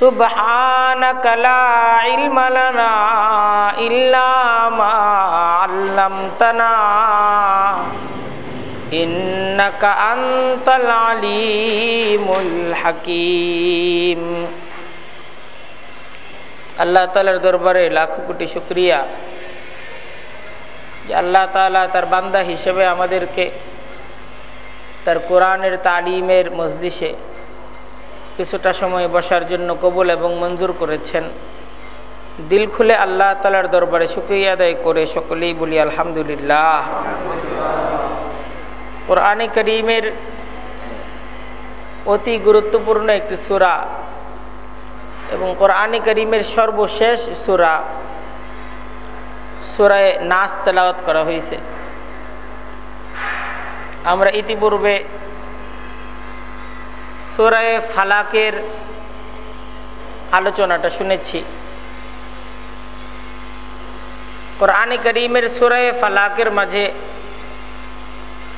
سبحانك لا علم لنا إلا ما علمتنا إنك أنت العليم الحكيم আল্লাহ তালার দরবারে লাখো কোটি শুক্রিয়া যে আল্লাহ তালা তার বান্দা হিসেবে আমাদেরকে তার কোরআনের তালিমের মজলিসে কিছুটা সময় বসার জন্য কবুল এবং মঞ্জুর করেছেন। দিল খুলে আল্লাহ তালার দরবারে শুক্রিয়া আদায় করে সকলেই বলি, আলহামদুলিল্লাহ। কোরআনে করিমের অতি গুরুত্বপূর্ণ একটি সুরা এবং কোরআনে করিমের সর্বশেষ সুরা, সুরায় নাচ তেলাওয়াত করা হয়েছে। আমরা ইতিপূর্বে সুরায় ফালাকের আলোচনাটা শুনেছি। কোরআনে করিমের সুরায় ফালাকের মাঝে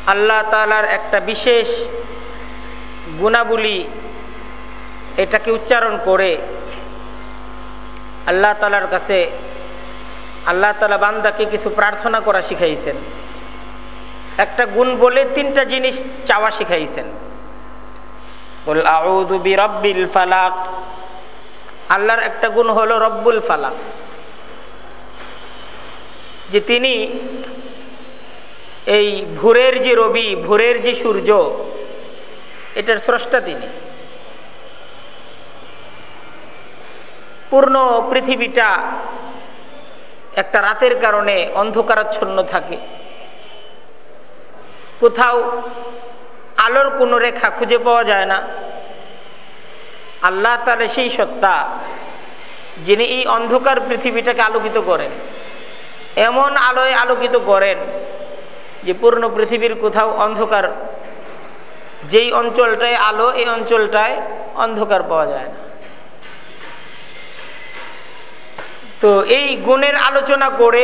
আল্লাহ তালার একটা বিশেষ গুণাবলী এটাকে উচ্চারণ করে আল্লাহ তালার কাছে আল্লাহ তালা বান্দাকে কিছু প্রার্থনা করা শিখাইছেন। একটা গুণ বলে তিনটা জিনিস চাওয়া শিখাইছেন। রব্বিল ফালাক। আল্লাহর একটা গুণ হলো রব্বুল ফালাক। যে তিনি এই ভোরের যে রবি, ভোরের যে সূর্য, এটার স্রষ্টা তিনি। পূর্ণ পৃথিবীটা একটা রাতের কারণে অন্ধকারাচ্ছন্ন থাকে। কোথাও আলোর কোনো রেখা খুঁজে পাওয়া যায় না। আল্লাহ তাহলে সেই সত্তা যিনি এই অন্ধকার পৃথিবীটাকে আলোকিত করেন। এমন আলোয় আলোকিত করেন যে পূর্ণ পৃথিবীর কোথাও অন্ধকার, যেই অঞ্চলটায় আলো, এই অঞ্চলটায় অন্ধকার পাওয়া যায় না। তো এই গুণের আলোচনা করে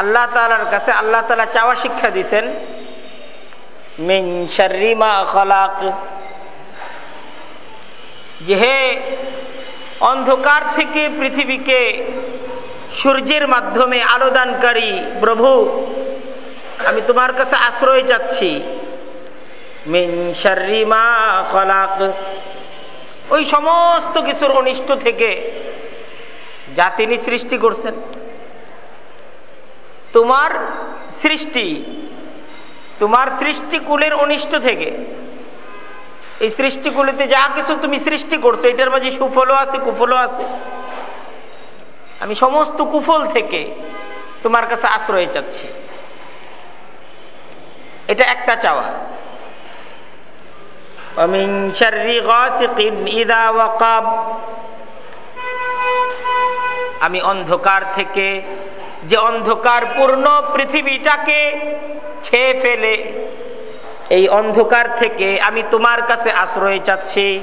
আল্লাহ তালার কাছে আল্লাহ তালা চাওয়া শিক্ষা দিছেন যে হে অন্ধকার থেকে পৃথিবীকে সূর্যের মাধ্যমে আলোদানকারী প্রভু, আমি তোমার কাছে আশ্রয় চাচ্ছি। মিনসারিমা খলাক। ওই সমস্ত কিছুর অনিষ্ট থেকে যা তিনি সৃষ্টি করছেন, তোমার সৃষ্টি তোমার সৃষ্টিকুলের অনিষ্ট থেকে। এই সৃষ্টিকুলিতে যা কিছু তুমি সৃষ্টি করছ, এটার মাঝে সুফলও আছে, কুফলও আছে। আমি সমস্ত কুফল থেকে তোমার কাছে আশ্রয় চাচ্ছি। এটা একটা চাওয়া। আমি অন্ধকার থেকে যে অন্ধকার পূর্ণ পৃথিবীটাকে ছেয়ে ফেলে। এই অন্ধকার থেকে আমি তোমার কাছে আশ্রয় চাচ্ছি।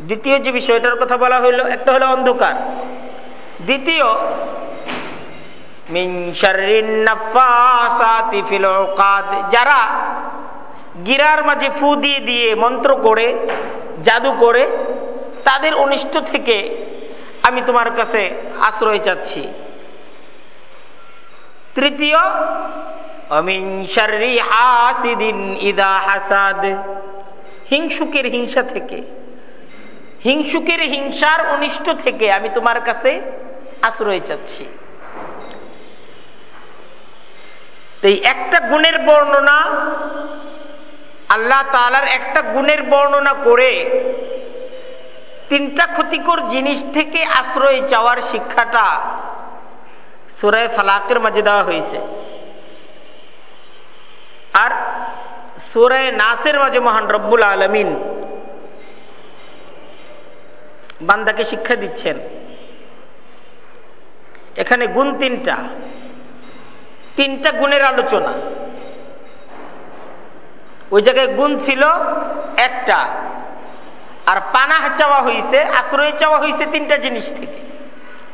দ্বিতীয় যে বিষয়টার কথা বলা হইল, একটা হলো অন্ধকার। দ্বিতীয় যারা গিরার মাঝে ফু দিয়ে দিয়ে মন্ত্র করে, জাদু করে, তাদের অনিষ্ট থেকে আমি তোমার কাছে আশ্রয় চাচ্ছি। তৃতীয় ইদা হাসাদ। হিংসুকের হিংসা থেকে, হিংসুকের হিংসার অনিষ্ট থেকে আমি তোমার কাছে আশ্রয় চাচ্ছি। এই একটা গুণের বর্ণনা আল্লাহ তালার একটা গুণের বর্ণনা করে তিনটা ক্ষতিকর জিনিস থেকে আশ্রয় চাওয়ার শিক্ষাটা সুরায় ফালাকের মাঝে দেওয়া হয়েছে। আর সুরায় নাসের মাঝে মহান রব্বুল আলমিন বান্দাকে শিক্ষা দিচ্ছেন। এখানে গুণ তিনটা। তিনটা গুণের আলোচনা। ওই জায়গায় গুণ ছিল একটা। আর পানাহ চাওয়া হয়েছে আশ্রয় চাওয়া হয়েছে তিনটা জিনিস থেকে।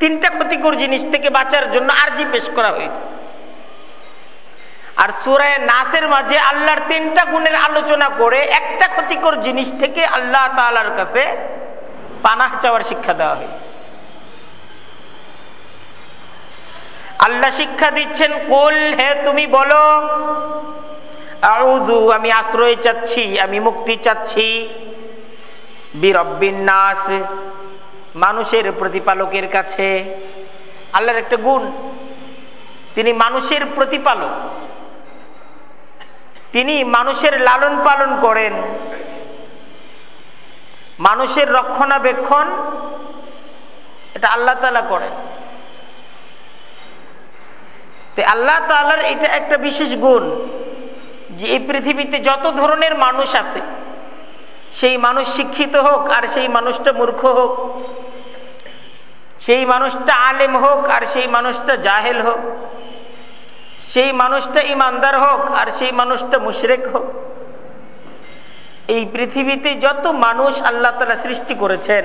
তিনটা ক্ষতিকর জিনিস থেকে বাঁচার জন্য আর্জি পেশ করা হয়েছে আর সুরায় নাসের মাঝে আল্লাহর তিনটা গুণের আলোচনা করে একটা ক্ষতিকর জিনিস থেকে আল্লাহ তালার কাছে পানাহ চাওয়ার শিক্ষা দেওয়া হয়েছে আল্লাহ শিক্ষা দিচ্ছেন, কোল, হে তুমি বলো আমি আশ্রয় চাচ্ছি, আমি মুক্তি চাচ্ছি। বীরব্বিন্যাস মানুষের প্রতিপালকের কাছে। আল্লাহর একটা গুণ, তিনি মানুষের প্রতিপালক। তিনি মানুষের লালন পালন করেন। মানুষের রক্ষণাবেক্ষণ, এটা আল্লাহ তালা করেন। আল্লাহ তালার এটা একটা বিশেষ গুণ। যে এই পৃথিবীতে যত ধরনের মানুষ আছে, সেই মানুষ শিক্ষিত হোক আর সেই মানুষটা মূর্খ হোক, সেই মানুষটা আলেম হোক আর সেই মানুষটা জাহেল হোক, সেই মানুষটা ইমানদার হোক আর সেই মানুষটা মুশরেক হোক, এই পৃথিবীতে যত মানুষ আল্লাহ তালা সৃষ্টি করেছেন,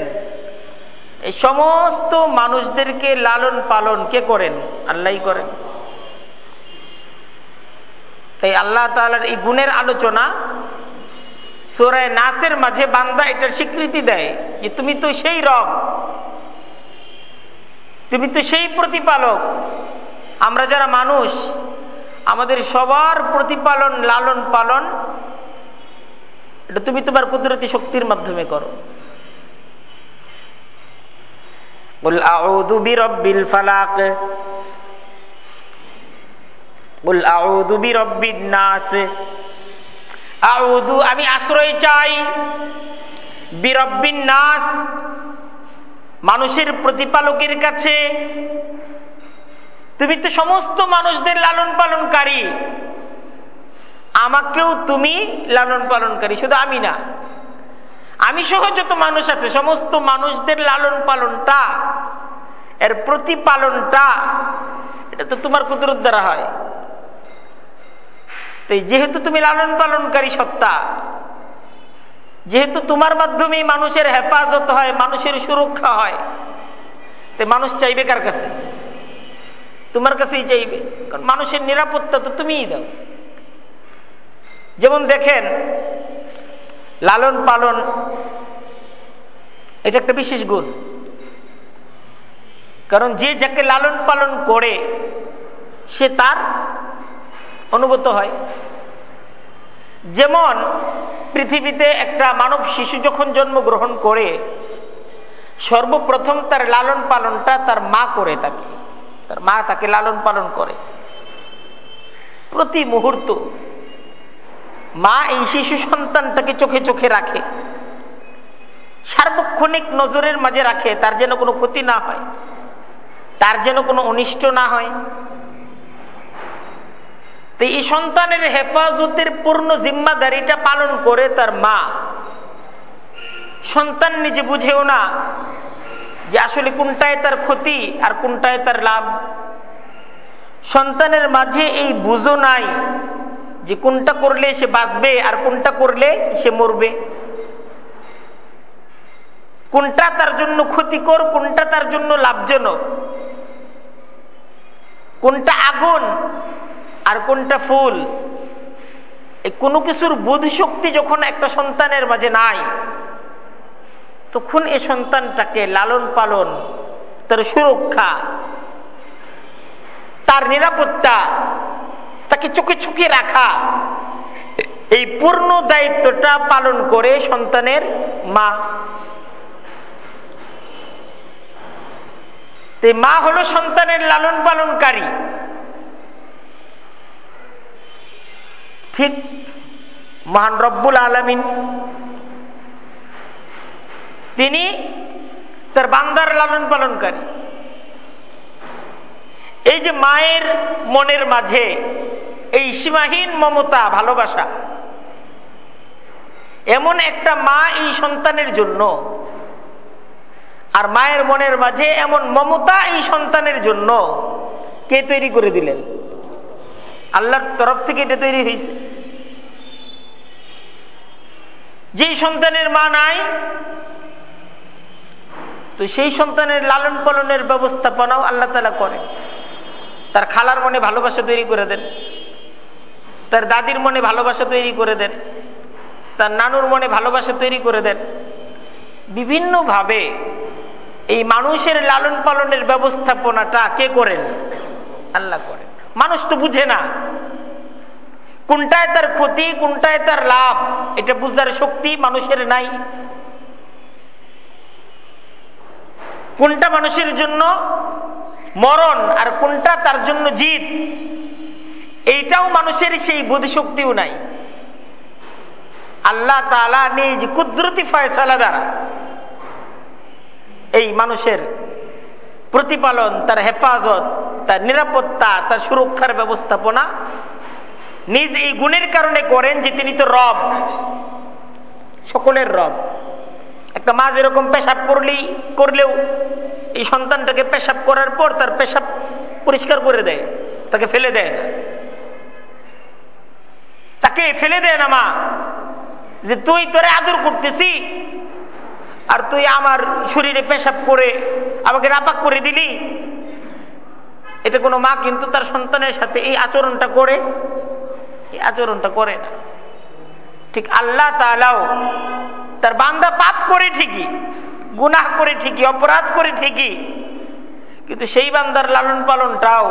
এই সমস্ত মানুষদেরকে লালন পালন কে করেন? আল্লাহ করেন। তাই আল্লাহ তালার এই গুণের আলোচনা সোরায় নাসের মাঝে বান্দা এটার স্বীকৃতি দেয় যে তুমি তো সেই রব, তুমি তো সেই প্রতিপালক। আমরা যারা মানুষ, আমাদের সবার প্রতিপালন, লালন পালন, এটা তুমি তোমার কুদরতি শক্তির মাধ্যমে করো। বল, আউযু বিরাব্বিল ফালাক। বল, আউযু বিরাব্বিন নাস। আউযু, আমি আশ্রয় চাই বিরব্বিন নাস। মানুষের প্রতিপালকের কাছে, তুমি তো সমস্ত মানুষদের লালন পালনকারী। আমাকেও তুমি লালন পালনকারী, শুধু আমি না। আমি সহ যত মানুষ আছে, সমস্ত মানুষদের লালন পালনটা, এর প্রতিপালনটা, এটা তো তোমার কুদরত দ্বারা হয়। তাই যেহেতু তুমি লালন পালনকারী সত্তা, যেহেতু তোমার মাধ্যমে মানুষের হেফাজত হয়, মানুষের সুরক্ষা হয়, তো মানুষ চাইবে কার কাছে? তোমার কাছেই চাইবে, কারণ মানুষের নিরাপত্তা তো তুমিই দাও। যেমন দেখেন, লালন পালন, এটা একটা বিশেষ গুণ। কারণ যে যাকে লালন পালন করে, সে তার অনুগত হয়। যেমন পৃথিবীতে একটা মানব শিশু যখন জন্মগ্রহণ করে, সর্বপ্রথম তার লালন পালনটা তার মা করে থাকে তার মা তাকে লালন পালন করে। প্রতি মুহূর্ত মা এই শিশু সন্তানটাকে চোখে চোখে রাখে। সার্বক্ষণিক নজরের মাঝে রাখে, তার যেন কোনো ক্ষতি না হয়, তার যেন কোনো অনিষ্ট না হয়। এই সন্তানের হেফাজতের পূর্ণ জিম্মাদারিটা পালন করে তার মা। সন্তান নিজে বুঝেও না যে আসলে কোনটায় তার ক্ষতি আর কোনটায় তার লাভ। সন্তানের মাঝে এই বুঝো নাই যে কোনটা করলে সে বাঁচবে আর কোনটা করলে সে মরবে। কোনটা তার জন্য ক্ষতিকর, কোনটা তার জন্য লাভজনক। কোনটা আগুন আর কোনটা ফুল? কোনো কিছুর বোধ শক্তি যখন একটা সন্তানের মাঝে নাই, তখন এ সন্তানটাকে লালন পালন, তার সুরক্ষা, তার নিরাপত্তা, তাকে চোখে চোখে রাখা, এই পূর্ণ দায়িত্বটা পালন করে সন্তানের মা। মা হলো সন্তানের লালন পালনকারী। ঠিক মহান রব্বুল আলমিন। তিনি তার বান্দার লালন পালনকারী। এই যে মায়ের মনের মাঝে এই সীমাহীন মমতা, ভালোবাসা, এমন একটা মা এই সন্তানের জন্য, আর মায়ের মনের মাঝে এমন মমতা এই সন্তানের জন্য কে তৈরি করে দিলেন? আল্লাহর তরফ থেকে এটা তৈরি হয়েছে। যেই সন্তানের মা নাই, তো সেই সন্তানের লালন পালনের ব্যবস্থাপনাও আল্লাহ তালা করেন। তার খালার মনে ভালোবাসা তৈরি করে দেন। তার দাদির মনে ভালোবাসা তৈরি করে দেন। তার নানুর মনে ভালোবাসা তৈরি করে দেন। বিভিন্নভাবে এই মানুষের লালন পালনের ব্যবস্থাপনাটা কে করেন? আল্লাহ করেন। মানুষ তো বুঝে না। কোনটায় তার ক্ষতি, কোনটায় তার লাভ, এটা বুঝার শক্তি মানুষের নাই। কোনটা মানুষের জন্য মরণ আর কোনটা তার জন্য জিত, এইটাও মানুষের সেই বোধশক্তিও নাই। আল্লাহ তালা নিজ কুদরতি ফয়সালা দ্বারা এই মানুষের প্রতিপালন, তার হেফাজত তার নিরাপত্তা, তার সুরক্ষার ব্যবস্থাপনা। নিজ এই গুণের কারণে করেন যে তিনি তো রব। সকলের রব। একটা মা যেরকম পেশাব করলি, করলেও এই সন্তানটাকে পেশাব করার পর তার পেশাব পরিষ্কার করে দেয়। তাকে ফেলে দেয় না। তাকে ফেলে দেয় না মা, যে তুই তোরে আদর করতেছি, আর তুই আমার শরীরে পেশাব করে আমাকে নাপাক করে দিলি এটা কোনো মা কিন্তু তার সন্তানের সাথে এই আচরণটা করে। এই আচরণটা করে না। ঠিক আল্লাহ তালাও তার বান্দা পাপ করে ঠিকই, গুনাহ করে ঠিকই, অপরাধ করে ঠিকই। কিন্তু সেই বান্দার লালন পালনটাও,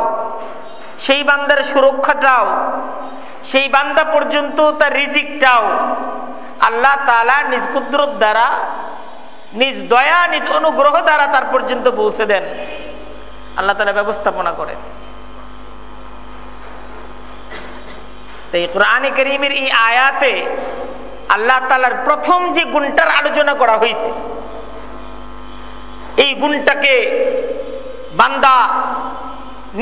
সেই বান্দার সুরক্ষাটাও, সেই বান্দা পর্যন্ত তার রিজিকটাও আল্লাহ তালা নিজ কুদরত দ্বারা, নিজ দয়া, নিজ অনুগ্রহ দ্বারা তার পর্যন্ত পৌঁছে দেন। আল্লাহ তালা ব্যবস্থাপনা করেন। কোরআনে করিমের এই আয়াতে আল্লাহ তালার প্রথম যে গুণটার আলোচনা করা হয়েছে, এই গুণটাকে বান্দা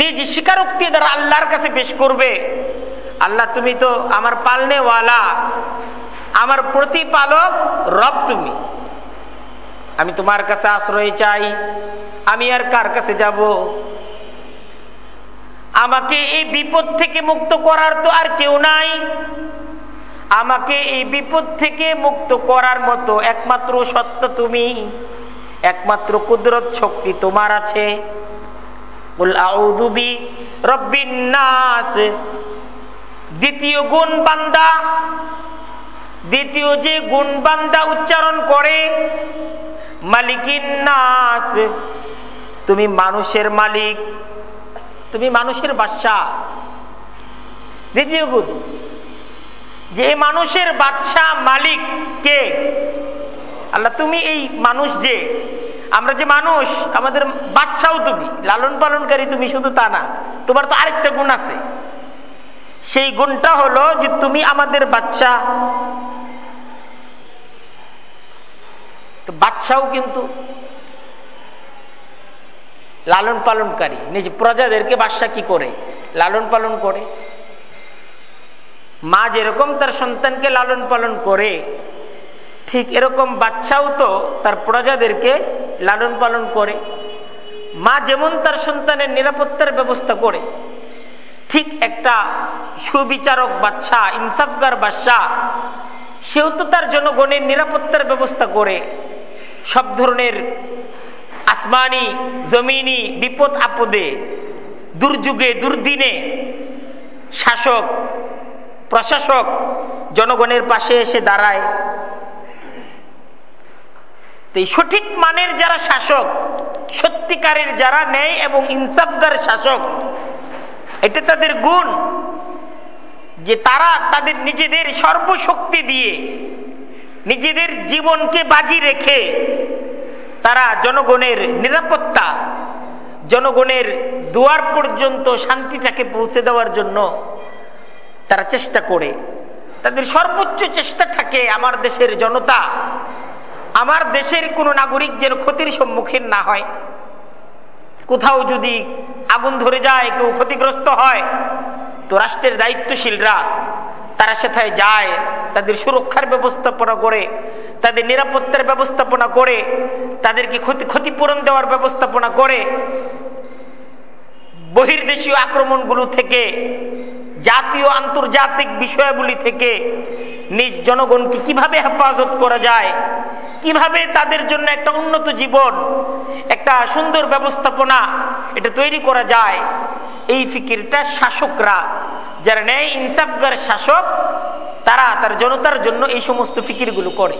নিজ স্বীকারোক্তি দ্বারা আল্লাহর কাছে পেশ করবে, আল্লাহ তুমি তো আমার পালনেওয়ালা, আমার প্রতিপালক রব তুমি। আমি তোমার কাছে আশ্রয় চাই আমি আর কার কাছে যাব? আমাকে এই বিপদ থেকে মুক্ত করার তো আর কেউ নাই। আমাকে এই বিপদ থেকে মুক্ত করার মতো একমাত্র সত্য তুমি, একমাত্র কুদরত শক্তি তোমার আছে। দ্বিতীয় গুণ বান্দা দ্বিতীয় যে গুণ বান্দা উচ্চারণ করে, মালিকিন নাস, তুমি মানুষের মালিক, তুমি মানুষের বাচ্চা দ্বিতীয় গুণ, যে মানুষের বাচ্চা মালিক কে? আল্লাহ, তুমি এই মানুষ যে? আমরা যে মানুষ, আমাদের বাচ্চাও তুমি লালন পালনকারী তুমি শুধু তা না, তোমার তো আরেকটা গুণ আছে। সেই গুণটা হলো যে তুমি আমাদের বাচ্চা। বাচ্চাও কিন্তু লালন পালনকারী। নিজ প্রজাদেরকে বাচ্চা কি করে? লালন পালন করে। মা যেরকম তার সন্তানকে লালন পালন করে, ঠিক এরকম বাচ্চাও তো তার প্রজাদেরকে লালন পালন করে। মা যেমন তার সন্তানের নিরাপত্তার ব্যবস্থা করে ঠিক একটা সুবিচারক বাচ্চা, ইনসাফগার বাচ্চা, সেও তো তার জনগণের নিরাপত্তার ব্যবস্থা করে। সব ধরনের আসমানি, জমিনি বিপদ আপদে, দুর্যুগে, দুর্দিনে শাসক, প্রশাসক জনগণের পাশে এসে দাঁড়ায়। এই সঠিক মানের যারা শাসক, সত্যিকারের যারা নেয় এবং ইনসাফগার শাসক এটা তাদের গুণ যে তারা তাদের নিজেদের সর্বশক্তি দিয়ে নিজেদের জীবনকে বাজি রেখে তারা জনগণের নিরাপত্তা, জনগণের দুয়ার পর্যন্ত শান্তিটাকে পৌঁছে দেওয়ার জন্য তারা চেষ্টা করে। তাদের সর্বোচ্চ চেষ্টা থাকে আমার দেশের জনতা, আমার দেশের কোনো নাগরিক যেন ক্ষতির সম্মুখীন না হয়। কোথাও যদি আগুন ধরে যায়, কেউ ক্ষতিগ্রস্ত হয়, তো রাষ্ট্রের দায়িত্বশীলরা তারা সেথায় যায়, তাদের সুরক্ষার ব্যবস্থাপনা করে, তাদের নিরাপত্তার ব্যবস্থাপনা করে, তাদেরকে ক্ষতি, ক্ষতিপূরণ দেওয়ার ব্যবস্থাপনা করে, বহির্দেশীয় আক্রমণগুলো থেকে, জাতীয় আন্তর্জাতিক বিষয়গুলি থেকে নিজ জনগণকে কীভাবে হেফাজত করা যায়, কীভাবে তাদের জন্য একটা উন্নত জীবন, একটা সুন্দর ব্যবস্থাপনা এটা তৈরি করা যায়, এই ফিকিরটা শাসকরা, যারা নেয় ইনসাফগার শাসক, তারা তার জনতার জন্য এই সমস্ত ফিকিরগুলো করে।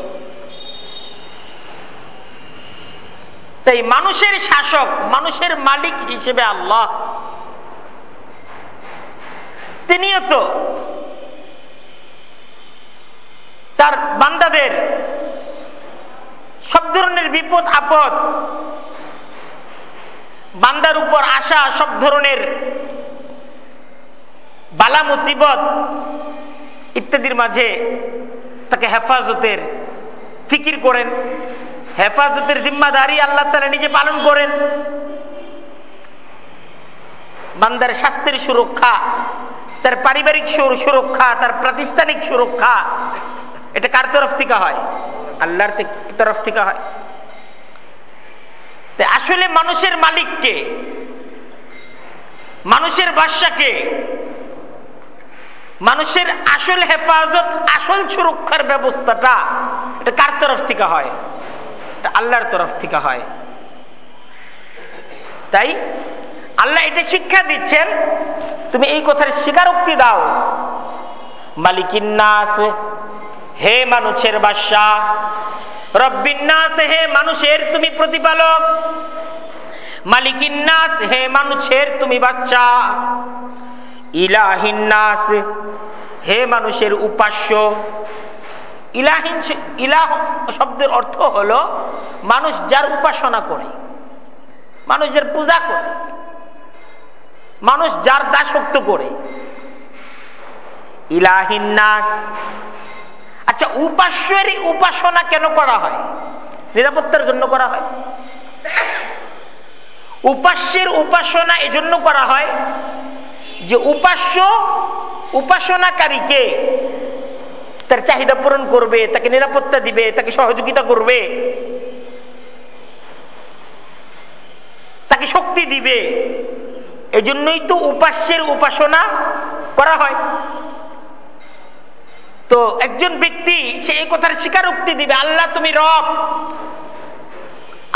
তাই মানুষের শাসক, মানুষের মালিক হিসেবে আল্লাহ। তিনিও তো তার বান্দাদের সব ধরনের বিপদ, আপদ, বান্দার উপর আসা সব ধরনের বালা, মুসিবত ইত্যাদির মাঝে তাকে হেফাজতের ফিকির করেন। হেফাজতের জিম্মাদারি আল্লাহ তালা নিজে পালন করেন। বান্দার স্বাস্থ্যের সুরক্ষা, তার পারিবারিক সুরক্ষা, তার প্রাতিষ্ঠানিক সুরক্ষা এটা কার তরফ থেকে হয়? আল্লাহর তরফ থেকে হয়। আসলে মানুষের মালিককে, মানুষের বাসাকে মানুষের আসল হেফাজত, আসল সুরক্ষার ব্যবস্থাটা এটা কার তরফ থেকে হয়? আল্লাহর তরফ থেকে হয়। তাই আল্লাহ এটা শিক্ষা দিচ্ছেন, তুমি এই কথার স্বীকারোক্তি দাও। মালিকিন্নাস হে মানুষের বাসা রব্বিন্নাস হে মানুষের তুমি প্রতিপালক, মালিকিন্নাস হে মানুষের তুমি বাচ্চা ইলাহিন্নাস হে মানুষের উপাস্য। ইলাহিন ইলাহ শব্দের অর্থ হলো মানুষ যার উপাসনা করে মানুষ যার পূজা করে, মানুষ যার দাসত্ব করে। ইলাহিন্নাস আচ্ছা উপাস্যেরই উপাসনা কেন করা হয়? নিরাপত্তার জন্য করা হয়। উপাস্যের উপাসনা এজন্য করা হয় যে উপাস্য উপাসনাকারীকে তার চাহিদা পূরণ করবে, তাকে নিরাপত্তা দিবে, তাকে সহযোগিতা করবে, তাকে শক্তি দিবে। এজন্যই তো উপাস্যের উপাসনা করা হয়। তো একজন ব্যক্তি সে এই কথার স্বীকারোক্তি দিবে, আল্লাহ তুমি রব,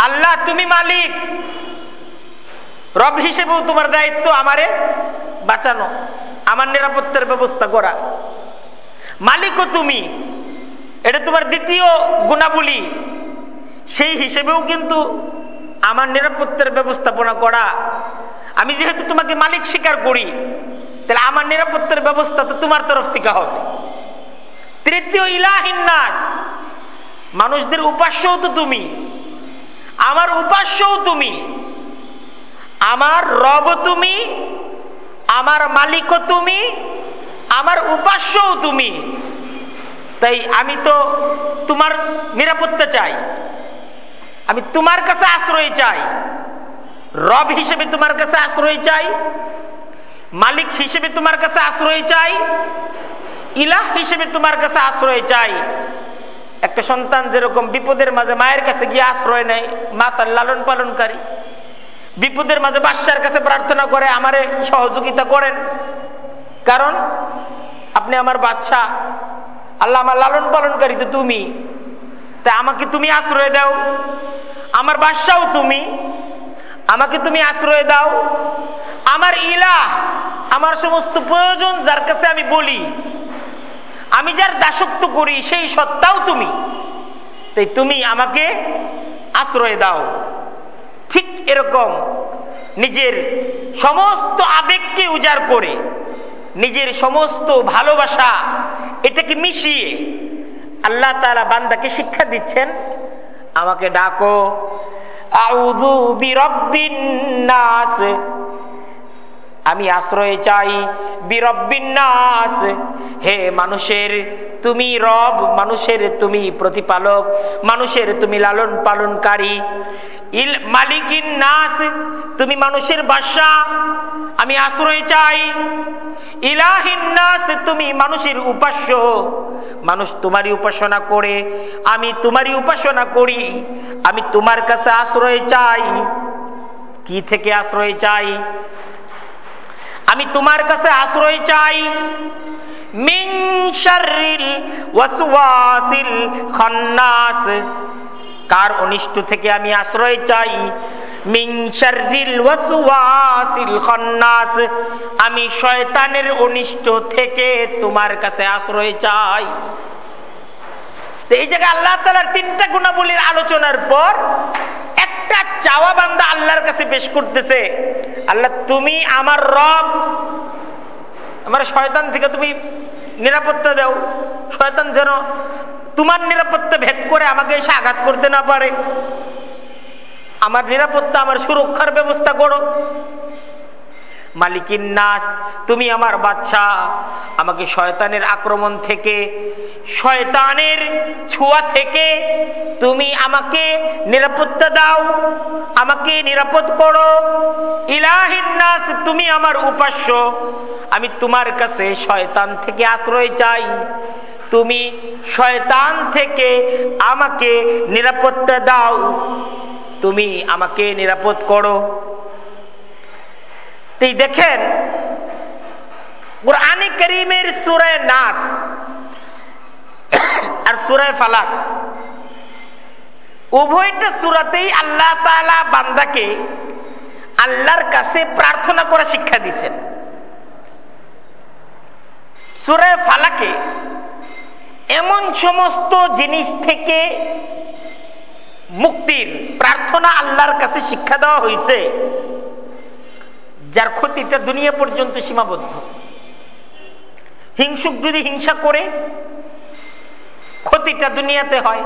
আল্লাহ তুমি মালিক, রব হিসেবেও তোমার দায়িত্ব আমারে বাঁচানো, আমার নিরাপত্তার ব্যবস্থা করা। মালিকও তুমি, এটা তোমার দ্বিতীয় গুণাবলী, সেই হিসেবেও কিন্তু আমার নিরাপত্তার ব্যবস্থাপনা করা। আমি যেহেতু তোমাকে মালিক স্বীকার করি, তাহলে আমার নিরাপত্তার ব্যবস্থা তো তোমার তরফ থেকে হবে। তৃতীয় ইলাহিন্নাস মানুষদের উপাস্যও তো তুমি। আমার উপাস্যও তুমি। আমার রব তুমি। আমার মালিকও তুমি। আমার উপাস্যও তুমি। তাই আমি তো তোমার নিরাপত্তা চাই। আমি তোমার কাছে আশ্রয় চাই। রব হিসেবে তোমার কাছে আশ্রয় চাই। মালিক হিসেবে তোমার কাছে আশ্রয় চাই। ইলাহ হিসেবে তোমার কাছে আশ্রয় চাই। একটা সন্তান যেরকম বিপদের মাঝে মায়ের কাছে গিয়ে আশ্রয় নেয়, মা তার লালন পালনকারী। বিপদের মাঝে বাচ্চার কাছে প্রার্থনা করে, আমারে সহযোগিতা করেন। কারণ আপনি আমার বাচ্চা, আল্লাহ আমার লালন পালনকারী তো তুমি। তা আমাকে তুমি আশ্রয় দাও। আমার বাসাও তুমি। আমাকে তুমি আশ্রয় দাও। আমার ইলা আমার সমস্ত প্রয়োজন যার কাছে আমি বলি। আমি যার দাসত্ব করি, সেই সত্তাও তুমি। তাই তুমি আমাকে আশ্রয় দাও। ঠিক এরকম নিজের সমস্ত আবেগকে উজাড় করে, নিজের সমস্ত ভালোবাসা এটাকে মিশিয়ে আল্লাহ তালা বান্দাকে শিক্ষা দিচ্ছেন, আমাকে ডাকো, আউযু বিরব্বিন নাস। আমি আশ্রয় চাই। বিরব্বিন নাস। হে মানুষের, তুমি রব, মানুষের তুমি প্রতিপালক, মানুষের তুমি লালন পালনকারী। ইল মালিকিন নাস, তুমি মানুষের বাসা আমি আশ্রয় চাই। ইলাহিন নাস, তুমি মানুষের উপাস্য। মানুষ তোমারই উপাসনা করে, আমি তোমারই উপাসনা করি। আমি তোমার কাছে আশ্রয় চাই। কি থেকে আশ্রয় চাই? আমি তোমার কাছে আশ্রয় চাই। মিন শাররিল ওয়াসওয়াসিল খান্নাস। কার অনিষ্ট থেকে আমি আশ্রয় চাই? আমি শয়তানের অনিষ্ট থেকে তোমার কাছে আশ্রয় চাই। তো এই জায়গায় আল্লাহ তালার তিনটা গুণাবলীর আলোচনার পর একটা চাওয়া বান্দা আল্লাহর কাছে বেশ করতেছে। আল্লাহ, তুমি আমার রব। আমার শয়তান থেকে তুমি নিরাপত্তা দাও। শয়তান যেন তোমার নিরাপত্তা ভেদ করে আমাকে এসে আঘাত করতে না পারে। আমার নিরাপত্তা, আমার সুরক্ষার ব্যবস্থা করো। মালিকিন নাস তুমি আমার বাচ্চা। আমাকে শয়তানের আক্রমণ থেকে, শয়তানের ছোঁয়া থেকে তুমি আমাকে নিরাপত্তা দাও, আমাকে নিরাপদ করো। ইলাহিন নাস তুমি আমার উপাস্য। আমি তোমার কাছে শয়তান থেকে আশ্রয় চাই। তুমি শয়তান থেকে আমাকে নিরাপত্তা দাও। তুমি আমাকে নিরাপদ করো। তুই দেখেন, কোরআনে করিমের সুরায় নাস আর সুরায় ফালাক, উভয়টা সুরাতেই আল্লাহ তালা বান্দাকে আল্লাহর কাছে প্রার্থনা করা শিক্ষা দিচ্ছেন সুরায় ফালাকে এমন সমস্ত জিনিস থেকে মুক্তির প্রার্থনা আল্লাহর কাছে শিক্ষা দেওয়া হয়েছে। যার ক্ষতিটা দুনিয়া পর্যন্ত সীমাবদ্ধ। হিংসুক যদি হিংসা করে, ক্ষতিটা দুনিয়াতে হয়।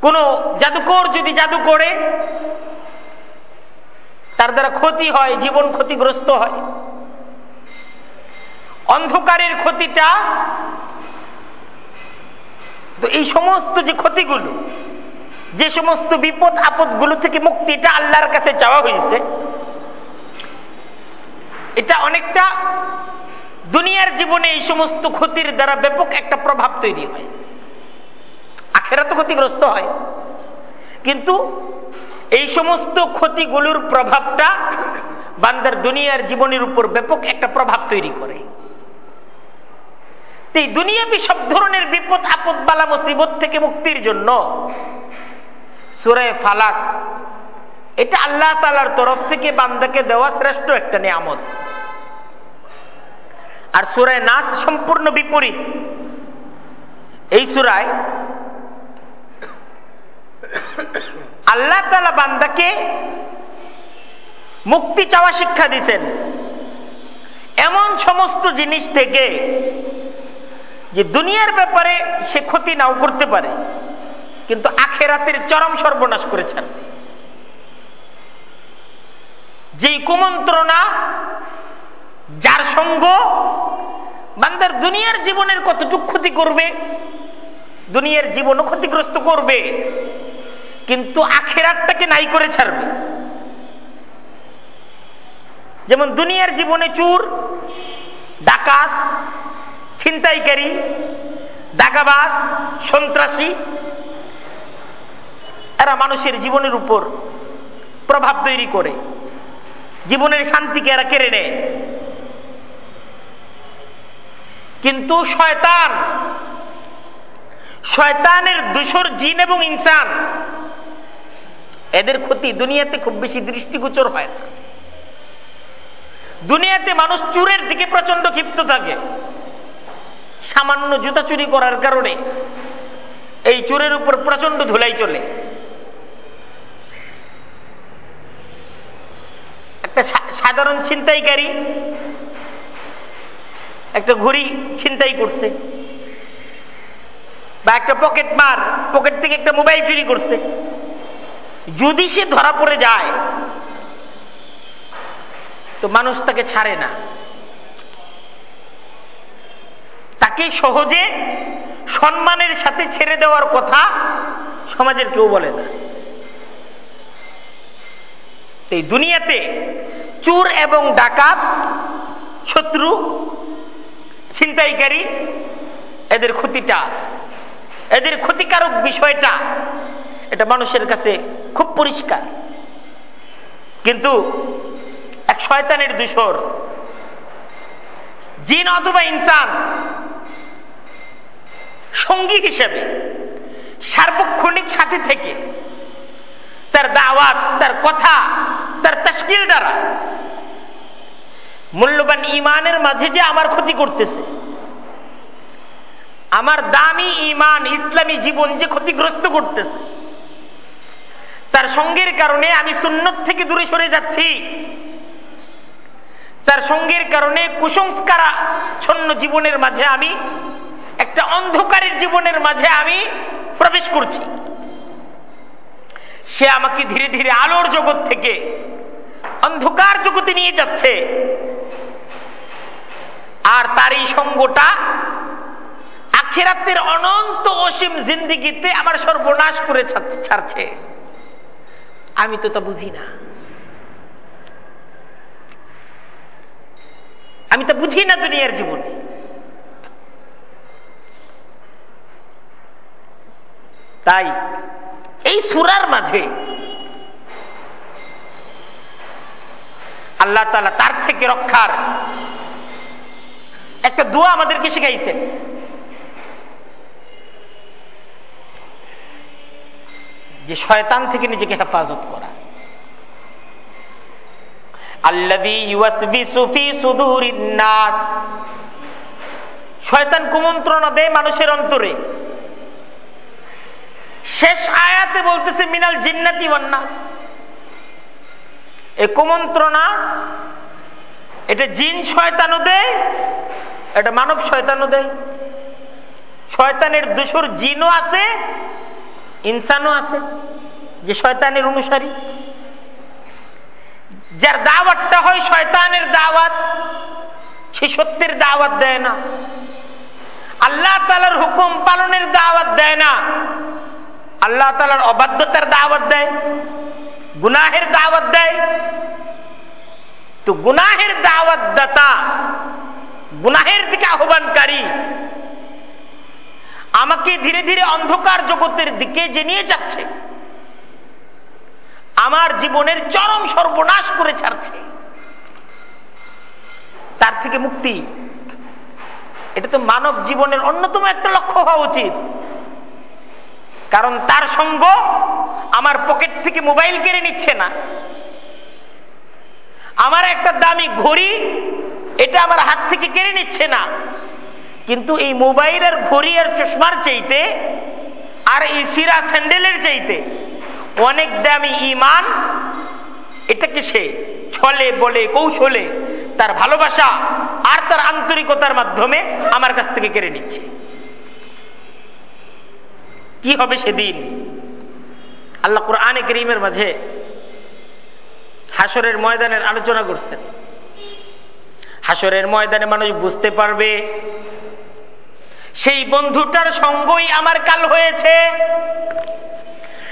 কোন জাদুকর যদি জাদু করে, তার দ্বারা ক্ষতি হয়, জীবন ক্ষতিগ্রস্ত হয়। অন্ধকারের ক্ষতিটা, তো এই সমস্ত যে ক্ষতিগুলো যে সমস্ত বিপদ আপদগুলো থেকে মুক্তিটা আল্লাহর কাছে চাওয়া হয়েছে। এটা অনেকটা দুনিয়ার জীবনে এই সমস্ত ক্ষতির দ্বারা ব্যাপক একটা প্রভাব তৈরি হয়। আখেরা তো ক্ষতিগ্রস্ত হয়। কিন্তু এই সমস্ত ক্ষতিগুলোর প্রভাবটা বান্দার দুনিয়ার জীবনের উপর ব্যাপক একটা প্রভাব তৈরি করে। এই দুনিয়াবি সব ধরনের বিপদ, আপদ, বালা, মুসিবত থেকে মুক্তির জন্য সুরে ফালাক। এটা আল্লাহ তালার তরফ থেকে বান্দাকে দেওয়া শ্রেষ্ঠ একটা নিয়ামত। আর সুরায় নাচ সম্পূর্ণ বিপরীত। এই সুরায় আল্লাহ তালা বান্দাকে মুক্তি চাওয়া শিক্ষা দিছেন এমন সমস্ত জিনিস থেকে যে দুনিয়ার ব্যাপারে সে ক্ষতি নাও করতে পারে। কিন্তু আখেরাতের চরম সর্বনাশ করেছেন। যেই কুমন্ত্রণা, যার সঙ্গ বান্দার দুনিয়ার জীবনের কতটুক ক্ষতি করবে, দুনিয়ার জীবনও ক্ষতিগ্রস্ত করবে, কিন্তু আখেরাতটাকে নাই করে ছাড়বে। যেমন দুনিয়ার জীবনে চুর, ডাকাত, ছিনতাইকারী দাগাবাস সন্ত্রাসী এরা মানুষের জীবনের উপর প্রভাব তৈরি করে। জীবনের শান্তিকে এরা কেড়ে নেয়। কিন্তু শয়তান, শয়তানের দুশোর জিন এবং ইনসান, এদের ক্ষতি দুনিয়াতে খুব বেশি দৃষ্টিগোচর হয় না। দুনিয়াতে মানুষ চুরের দিকে প্রচণ্ড ক্ষিপ্ত থাকে। সামান্য জুতা চুরি করার কারণে এই চুরের উপর প্রচণ্ড ধুলাই চলে। একটা সাধারণ ছিনতাইকারী, একটা ঘড়ি ছিনতাই করছে, বা একটা পকেট মার, পকেট থেকে একটা মোবাইল চুরি করছে। যদি সে ধরা পড়ে যায়, তো মানুষ তাকে ছাড়ে না। তাকে সহজে সম্মানের সাথে ছেড়ে দেওয়ার কথা সমাজের কেউ বলে না। এই দুনিয়াতে চুর এবং ডাকাত, শত্রু, ছিনতাইকারী, এদের ক্ষতিটা, এদের ক্ষতিকারক বিষয়টা, এটা মানুষের কাছে খুব পরিষ্কার। কিন্তু এক শয়তানের দূষর জিন অথবা ইনসান, সঙ্গী হিসেবে, সার্বক্ষণিক সাথে থেকে তার দাওয়াত, তার কথা, তার তশকিল দ্বারা। মূল্যবান ইমানের মাঝে যে আমার ক্ষতি করতেছে। আমার দামি ইমান ইসলামী জীবন যে ক্ষতিগ্রস্ত করতেছে। তার সঙ্গের কারণে আমি সুন্নত থেকে দূরে সরে যাচ্ছি। তার সঙ্গের কারণে কুসংস্কার ছন্ন জীবনের মাঝে আমি, একটা অন্ধকারের জীবনের মাঝে আমি প্রবেশ করছি। সে আমাকে ধীরে ধীরে আলোর জগৎ থেকে অন্ধকার জগতে নিয়ে যাচ্ছে। আর তার এই সঙ্গটা আখেরাতের অনন্ত অসীম জিন্দিগিতে আমার সর্বনাশ করে ছাড়ছে আমি তো তা বুঝি না। আমি তো বুঝি না দুনিয়ার জীবনে। তাই এই সুরার মাঝে আল্লাহ তালা তার থেকে রক্ষার একটা দোয়া আমাদেরকে শিখাইছেন। যে শয়তান থেকে নিজেকে হেফাজত করা। শয়তান কুমন্ত্রণা দেয় মানুষের অন্তরে। শেষ আয়াতে বলতেছে, মিনাল জিন্নাতি ওয়ান্নাস এ কুমন্ত্রণা এটা জিন শয়তানও দেয়, এটা মানব শয়তানও দেয়। শয়তানের দুশোর জিনও আছে, ইনসানও আছে, যে শয়তানের অনুসারী। যার দাওয়াতটা হয় শয়তানের দাওয়াত, সে সত্যের দাওয়াত দেয় না। আল্লাহ তালার হুকুম পালনের দাওয়াত দেয় না। আল্লাহ তালার অবাধ্যতার দাওয়াত দেয়, গুনাহের দাওয়াত দেয়। তো গুনাহের দাওয়াত দাতা গুনাহের দিকে আহ্বানকারী। আমাকে ধীরে ধীরে অন্ধকার জগতের দিকে যে নিয়ে যাচ্ছে, আমার জীবনের চরম সর্বনাশ করে ছাড়ছে। তার থেকে মুক্তি। এটা তো মানব জীবনের অন্যতম একটা লক্ষ্য হওয়া উচিত। কারণ তার সঙ্গ আমার পকেট থেকে মোবাইল কেড়ে নিচ্ছে না। আমার একটা দামি ঘড়ি, এটা আমার হাত থেকে কেড়ে নিচ্ছে না। কিন্তু এই মোবাইল আর ঘড়ি আর চশমার চাইতে আর এই সিরা স্যান্ডেলের চাইতে অনেক দামি ইমান, এটাকে সে ছলে, বলে, কৌশলে তার ভালোবাসা আর তার আন্তরিকতার মাধ্যমে আমার কাছ থেকে কেড়ে নিচ্ছে। কি হবে সেদিন? আল্লাহ কোরআনে করিমের মাঝে হাসরের ময়দানের আলোচনা করছেন। হাসরের ময়দানে মানুষ বুঝতে পারবে, সেই বন্ধুটার সঙ্গই আমার কাল হয়েছে।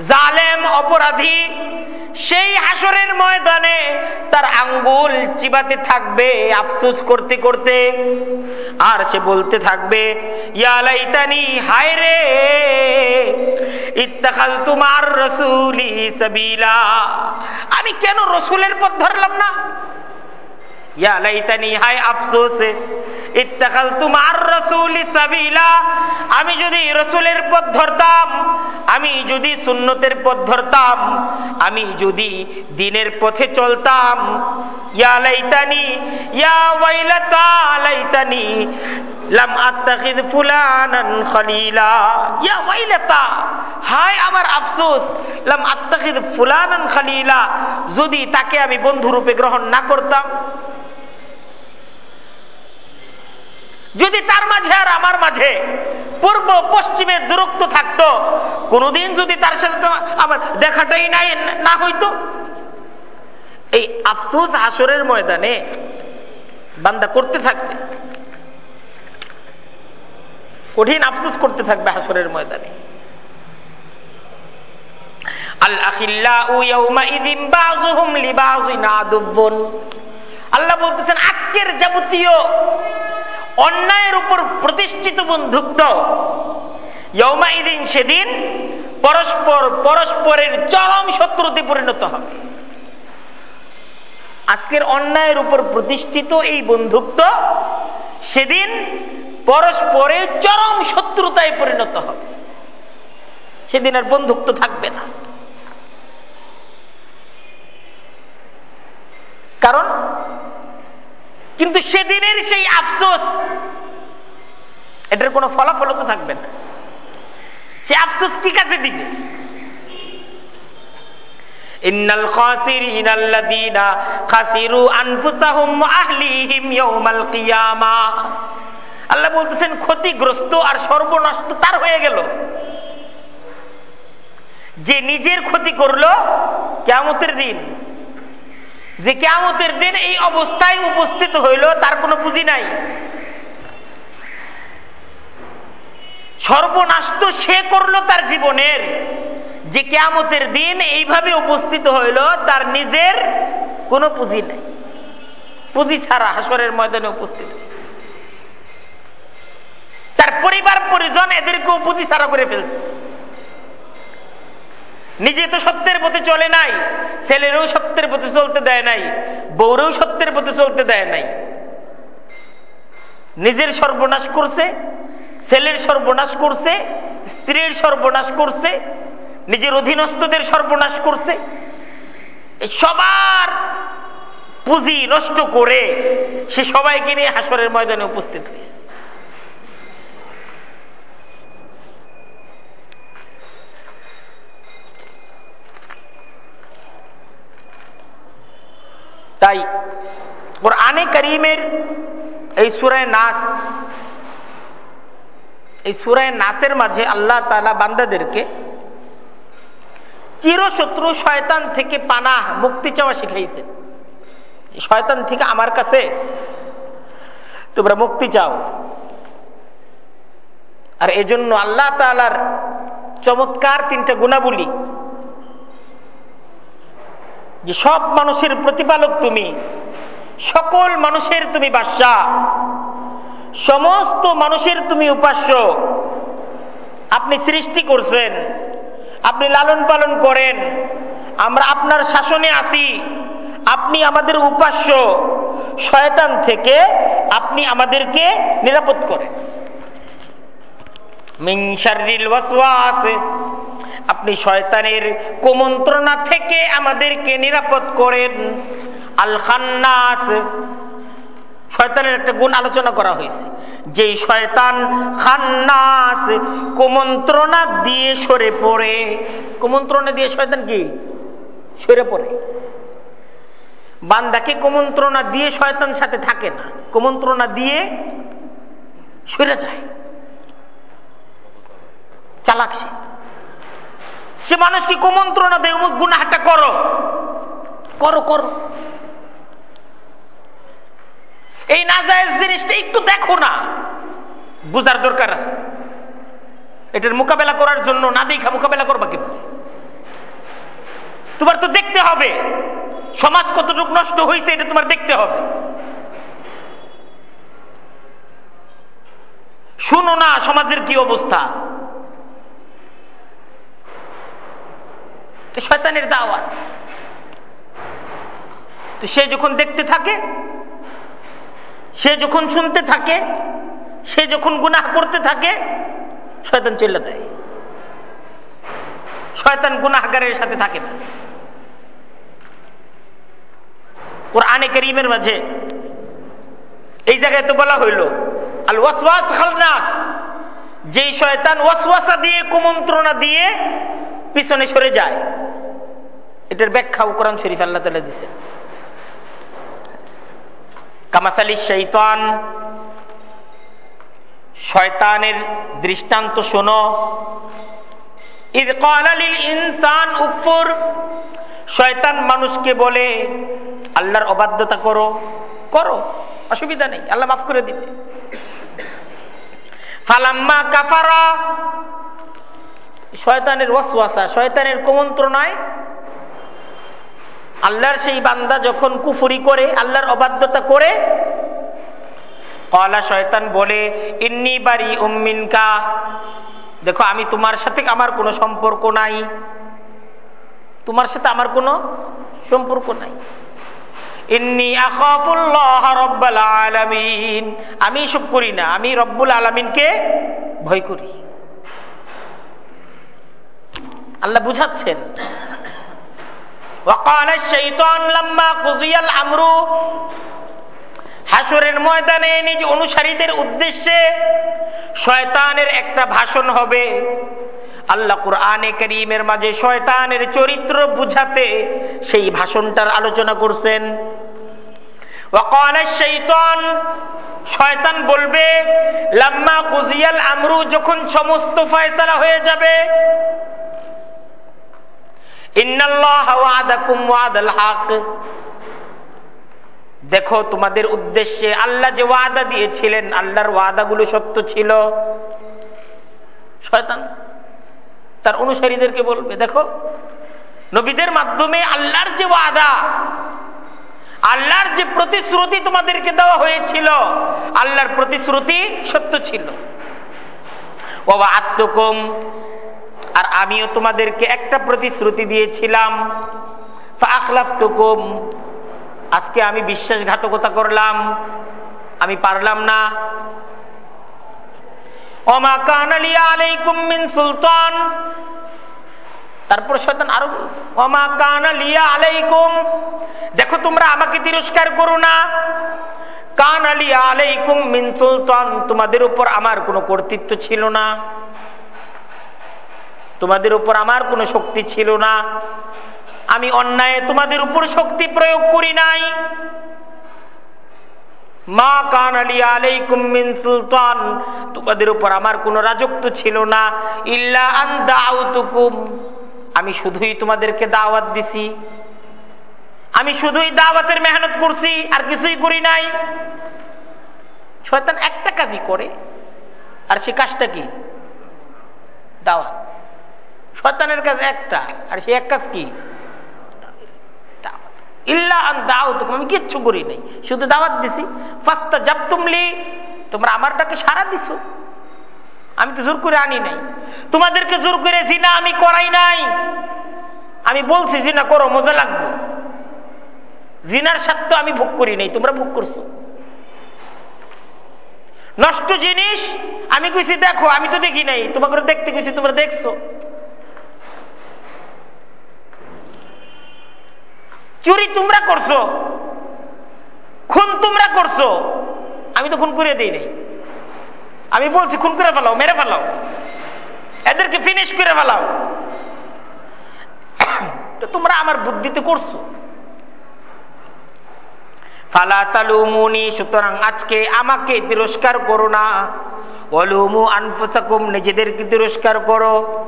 জালেম অপরাধী, সেই হাসরের ময়দানে তার আঙ্গুল চিবাতে থাকবে আফসুস করতে করতে। আর সে বলতে থাকবে ইয়ালাইতানি হায় রে! ইত্তাখাল তোমার রসুলি সাবিলা। আমি কেন রসুলের পথ ধরলাম না? ইয়া লাইতানি, হায় আফসোস! আমি যদি রসুলের পথ ধরতাম, আমি যদি সুন্নতের পথ ধরতাম, আমি যদি দিনের পথে চলতাম, ইয়া লাইতানি ইয়া লাইতানি, লাম খলিলা। ইয়া আমার আফসোস, লাম খলিলা। যদি তাকে আমি বন্ধুরূপে গ্রহণ না করতাম যদি তার মাঝে আর আমার মাঝে পূর্ব পশ্চিমে দূরত্ব থাকতো, কোনোদিন যদি তার সাথে আমার দেখাটাই নাই, না হইতো। এই আফসোস হাসরের ময়দানে বান্দা করতে থাকবে। কঠিন আফসোস করতে থাকবে হাসরের ময়দানে। আল্লাহ বলতেছেন, আজকের যাবতীয় অন্যায়ের উপর প্রতিষ্ঠিত বন্ধুত্ব সেদিন পরস্পর, পরস্পরের চরম শত্রুতে পরিণত হবে। আজকের অন্যায়ের উপর প্রতিষ্ঠিত এই বন্ধুত্ব সেদিন পরস্পরে চরম শত্রুতায় পরিণত হবে। সেদিন আর বন্ধুত্ব থাকবে না। কারণ? কিন্তু সেদিনের সেই আফসোস, এটার কোনো ফলাফল তো থাকবে না। সে আফসোস কি কাজে দিবে? ইন্নাল খাসিরু আনফুসাহুম আল্লাহ বলতেছেন, ক্ষতিগ্রস্ত আর সর্বনষ্ট তার হয়ে গেল। যে নিজের ক্ষতি করল, কিয়ামতের দিন যে কেমতের দিন এই অবস্থায় উপস্থিত হইল, তার কোনো পুঁজি নাই। সর্বনাশ তো সে করল তার জীবনের। যে কেমতের দিন এইভাবে উপস্থিত হইল, তার নিজের কোনো পুঁজি নাই। পুঁজি ছাড়া হাসরের ময়দানে উপস্থিত। তার পরিবার, পরিজন এদেরকেও পুঁজি ছাড়া করে ফেলছে। নিজে তো সত্যের পথে চলে নাই, ছেলেরও সত্যের পথে চলতে দেয় নাই, বউরেও সত্যের পথে চলতে দেয় নাই। নিজের সর্বনাশ করছে, ছেলের সর্বনাশ করছে, স্ত্রীর সর্বনাশ করছে, নিজের অধীনস্থদের সর্বনাশ করছে। সবার পুঁজি নষ্ট করে সে সবাইকে নিয়ে হাসরের ময়দানে উপস্থিত হয়েছে। তাই ওর আনে করিমের এই সুরায় নাস, এই সুরায় নাসের মাঝে আল্লাহ তালা বান্দাদেরকে চিরশত্রু শয়তান থেকে পানা মুক্তি চাওয়া শিখাইছেন। শয়তান থেকে আমার কাছে তোমরা মুক্তি চাও। আর এজন্য আল্লাহ তালার চমৎকার তিনটা গুণাবলী যে সব মানুষের প্রতিপালক তুমি, সকল মানুষের তুমি বাদশা, সমস্ত মানুষের তুমি উপাস্য। আপনি সৃষ্টি করছেন, আপনি লালন পালন করেন, আমরা আপনার শাসনে আসি আপনি আমাদের উপাস্য, শয়তান থেকে আপনি আমাদেরকে নিরাপদ করেন। মিংসারিল ওয়াসওয়াস আপনি শয়তানের কুমন্ত্রণা থেকে আমাদেরকে নিরাপদ করেন। আল খান্নাস। শয়তানের একটা গুণ আলোচনা করা হয়েছে। যে শয়তান খান্নাস কুমন্ত্রণা দিয়ে সরে পড়ে। কুমন্ত্রণা দিয়ে শয়তান কি? সরে পড়ে। বান্দাকে কুমন্ত্রণা দিয়ে শয়তান সাথে থাকে না। কুমন্ত্রণা দিয়ে সরে যায়। চালাক সে। সে মানুষকে কুমন্ত্রণা দেয়? অমুক গুনাহাটা করো। করো করো। এই নাজায়েজ জিনিসটা একটু দেখো না। বুঝার দরকার আছে। এটার মোকাবেলা করার জন্য না দেখা মোকাবেলা করবা কি তোমার তো দেখতে হবে। সমাজ কতটুকু নষ্ট হয়েছে এটা তোমার দেখতে হবে। শুনো না সমাজের কি অবস্থা। শয়তানের দাওয়াত। তো সে যখন দেখতে থাকে, সে যখন শুনতে থাকে, সে যখন গুনাহ করতে থাকে, শয়তান চলে দেয় শয়তান গুনাহগারের সাথে থাকে না। ওর কোরআনে করিমের মাঝে এই জায়গায় তো বলা হইল আল ওয়াসওয়াস খালনাস। যেই শয়তান ওয়াসওয়াসা দিয়ে, কুমন্ত্রণা দিয়ে পিছনে সরে যায়। এটার ব্যাখ্যা কোরআন শরীফ আল্লাহ তালা দিছে কামাসালি শৈতান শয়তানের দৃষ্টান্ত শোনো। ইনসান, উকফুর। শয়তান মানুষকে বলে, আল্লাহর অবাধ্যতা করো। করো, অসুবিধা নেই, আল্লাহ মাফ করে দিবে। কাফারা। শয়তানের ওয়াসওয়াসা, শয়তানের কুমন্ত্রণায় আল্লাহর সেই বান্দা যখন কুফুরি করে, আল্লাহর অবাধ্যতা করে কলা শয়তান বলে, ইন্নি বাড়ি উম্মিনকা। দেখো, আমি তোমার সাথে আমার কোনো সম্পর্ক নাই। তোমার সাথে আমার কোনো সম্পর্ক নাই। আমি সব করি না আমি রব্বুল আলামিনকে ভয় করি আল্লাহ বুঝাচ্ছেন وقال الشيطان لما قضي الامر হাসরের ময়দানে নিজ অনুসারীদের উদ্দেশ্যে শয়তানের একটা ভাষণ হবে। আল্লাহ কুরআনে করিমের মাঝে শয়তানের চরিত্র বুঝাতে সেই ভাষণটার আলোচনা করছেন। শয়তান বলবে, লাম্মা কুজিয়াল আমরু, যখন সমস্ত ফয়সালা হয়ে যাবে দেখো, তোমাদের উদ্দেশ্যে আল্লাহ যে ওয়াদা দিয়েছিলেন, আল্লাহর ওয়াদাগুলো সত্য ছিল। শয়তান তার অনুসারীদেরকে বলবে, দেখো, নবীদের মাধ্যমে আল্লাহর যে ওয়াদা, আল্লাহর যে প্রতিশ্রুতি তোমাদেরকে দেওয়া হয়েছিল, আল্লাহর প্রতিশ্রুতি সত্য ছিল। বাবা আত্মকম আর আমিও তোমাদেরকে একটা প্রতিশ্রুতি দিয়েছিলাম আজকে আমি বিশ্বাসঘাতকতা করলাম, আমি পারলাম না। অমা কানালিয়া আলাইকুম মিন সুলতান। তারপর কানালিয়া আলাইকুম। দেখো তোমরা আমাকে তিরস্কার করো না। আলাইকুম তোমাদের উপর আমার কোনো কর্তৃত্ব ছিল না। তোমাদের উপর আমার কোনো শক্তি ছিল না। আমি অন্যায় তোমাদের উপর শক্তি প্রয়োগ করি নাই। মা কান আলী আলাইকুম মিন সুলতান। তোমাদের উপর আমার কোনো রাজত্ব ছিল না। ইল্লা আন দাউতুকুম। আমি শুধুই তোমাদেরকে দাওয়াত দিছি। আমি শুধুই দাওয়াতের মেহনত করছি, আর কিছুই করি নাই। শয়তান একটা কাজই করে, আর সে কাজটা কি? দাওয়াত। শয়তানের কাজ একটা, আর সে এক কাজ কি? ইল্লা আন দাওয়াত আমি কিচ্ছু করি নাই। শুধু দাওয়াত দিছি। ফাস্তা জাব তুমলি তোমরা আমার ডাকে সারা দিছো। আমি তো জোর করে আনি নাই। তোমাদেরকে জোর করে জিনা আমি করাই নাই। আমি বলছি, জিনা করো, মজা লাগবে। জিনার স্বার্থ আমি ভোগ করি নাই, তোমরা ভোগ করছ। নষ্ট জিনিস, আমি কইছি, দেখো, আমি তো দেখি নাই। তোমাকে দেখতে কইছি, তোমরা দেখছ। চুরি তোমরা করছ। খুন তোমরা করছ। আমি তো খুন করে দিই নাই। আমি বলছি, খুন করে ফেলাও, মেরে ফেলাও। এদেরকে ফিনিশ করে ফেলাও। তো তোমরা আমার বুদ্ধিতে করছ। ফালা সুতরাং আজকে আমাকে তিরস্কার করো না। নিজেদেরকে তিরস্কার করো।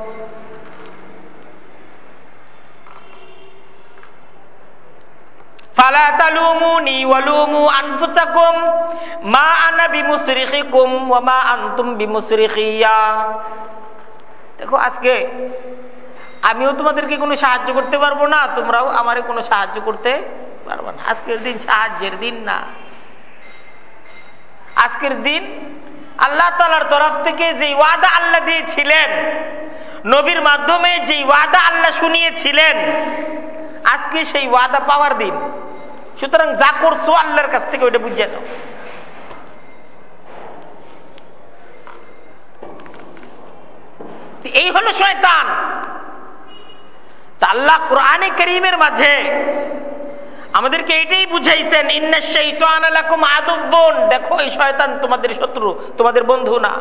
ফালা তালুমুনি ওয়ালুমু আনফুসাকুম, মা আনা বিমুসরিখিকুম ওয়া মা আনতুম বিমুসরিখিয়া। দেখো, আজকে আমিও তোমাদেরকে কোনো সাহায্য করতে পারব না, তোমরাও আমারে কোনো সাহায্য করতে পারব না। আজকের দিন সাহায্যের দিন না। আজকের দিন আল্লাহ তালার তরফ থেকে যে ওয়াদা আল্লাহ দিয়েছিলেন, নবীর মাধ্যমে যে ওয়াদা আল্লাহ শুনিয়েছিলেন, আজকে সেই ওয়াদা পাওয়ার দিন। সুতরাং যা করছ আল্লাহর কাছ থেকে ওইটা বুঝে নাও এই হলো শয়তান। আল্লাহ কোরআনে করিমের মাঝে আমাদেরকে এটাই বুঝাইছেন দেখো এই শয়তান তোমাদের শত্রু, তোমাদের বন্ধু না।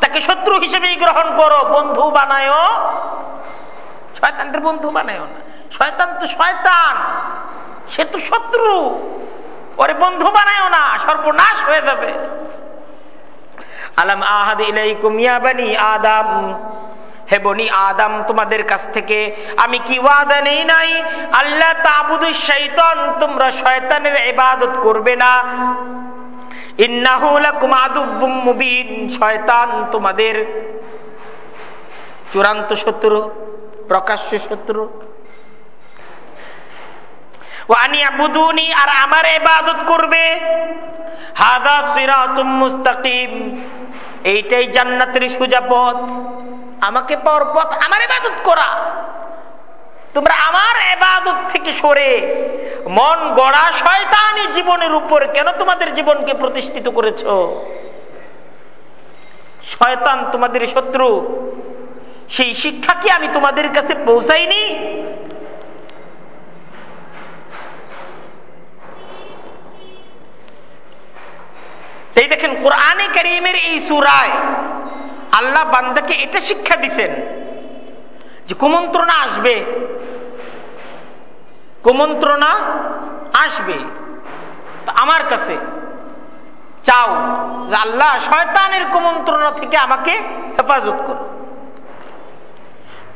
তাকে শত্রু হিসেবেই গ্রহণ করো, বন্ধু বানায় শয়তানদের বন্ধু বানায় না। শয়তান তো শয়তান, সে তো শত্রু। ওরে বন্ধু বানায় না, সর্বনাশ হয়ে যাবে। আলাম আহাদ ইলাইকুম ইয়া বানি আদম। হে বনি আদম, তোমাদের কাছ থেকে আমি কি ওয়াদা নেই নাই? আল্লাহ তাবুদু শৈতান তোমরা শয়তানের ইবাদত করবে না। শয়তান তোমাদের চূড়ান্ত শত্রু। প্রকাশ্য শত্রু। ওয়ানি আবুদুনি, আর আমার ইবাদত করবে। হাদা সিরাতুম মুস্তাকিম, এইটাই জান্নাতের সোজা পথ। আমাকে পাওয়ার পথ আমার এবাদত করা। তোমরা আমার এবাদত থেকে সরে। মন গড়া শয়তানি জীবনের উপর কেন তোমাদের জীবনকে প্রতিষ্ঠিত করেছ? শয়তান তোমাদের শত্রু। সেই শিক্ষা কি আমি তোমাদের কাছে পৌঁছাইনি? এই দেখেন, কোরআনে করিমের এই সুরায় আল্লাহ বান্দাকে এটা শিক্ষা দিছেন যে কুমন্ত্রণা আসবে। কুমন্ত্রণা আসবে। আমার কাছে চাও যে আল্লাহ শয়তানের কুমন্ত্রণা থেকে আমাকে হেফাজত করো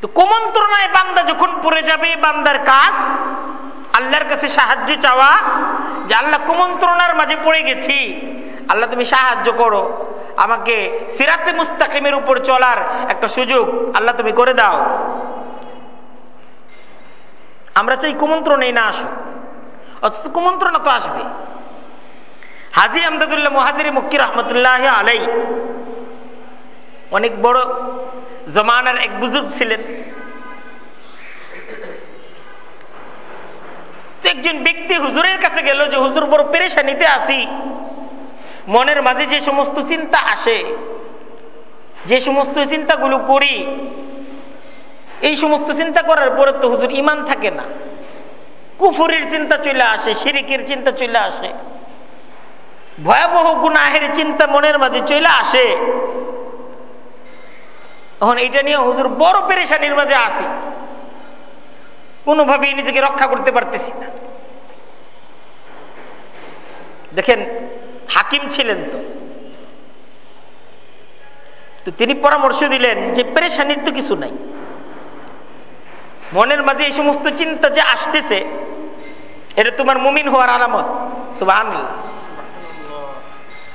তো কুমন্ত্রণায় বান্দা যখন পড়ে যাবে, বান্দার কাজ আল্লাহর কাছে সাহায্য চাওয়া, যে আল্লাহ কুমন্ত্রণার মাঝে পড়ে গেছি, আল্লাহ তুমি সাহায্য করো, আমাকে সিরাতে মুস্তাকিমের উপর চলার একটা সুযোগ আল্লাহ তুমি করে দাও। আমরা চাই কুমন্ত্রণেই না আসো অথচ কুমন্ত্রণা তো আসবে। হাজি আমদাদুল্লাহ মহাজির মুক্কি রহমতুল্লাহ আলাই অনেক বড় জমানার এক বুজুর্গ ছিলেন। একজন ব্যক্তি হুজুরের কাছে গেল যে, হুজুর, বড় পেরেশানিতে আসি মনের মাঝে যে সমস্ত চিন্তা আসে, যে সমস্ত চিন্তাগুলো করি, এই সমস্ত চিন্তা করার পরে তো হুজুর ইমান থাকে না। কুফুরির চিন্তা চলে আসে সিরিকের চিন্তা চলে আসে। ভয়াবহ গুনাহের চিন্তা মনের মাঝে চলে আসে। তখন এটা নিয়ে হুজুর বড় পেরেশানির মাঝে আসি কোনোভাবেই নিজেকে রক্ষা করতে পারতেছি না। দেখেন, হাকিম ছিলেন তো। তো তিনি পরামর্শ দিলেন যে পেরেশানির তো কিছু নাই। মনের মাঝে এই সমস্ত চিন্তা যে আসতেছে, এটা তোমার মুমিন হওয়ার আলামত।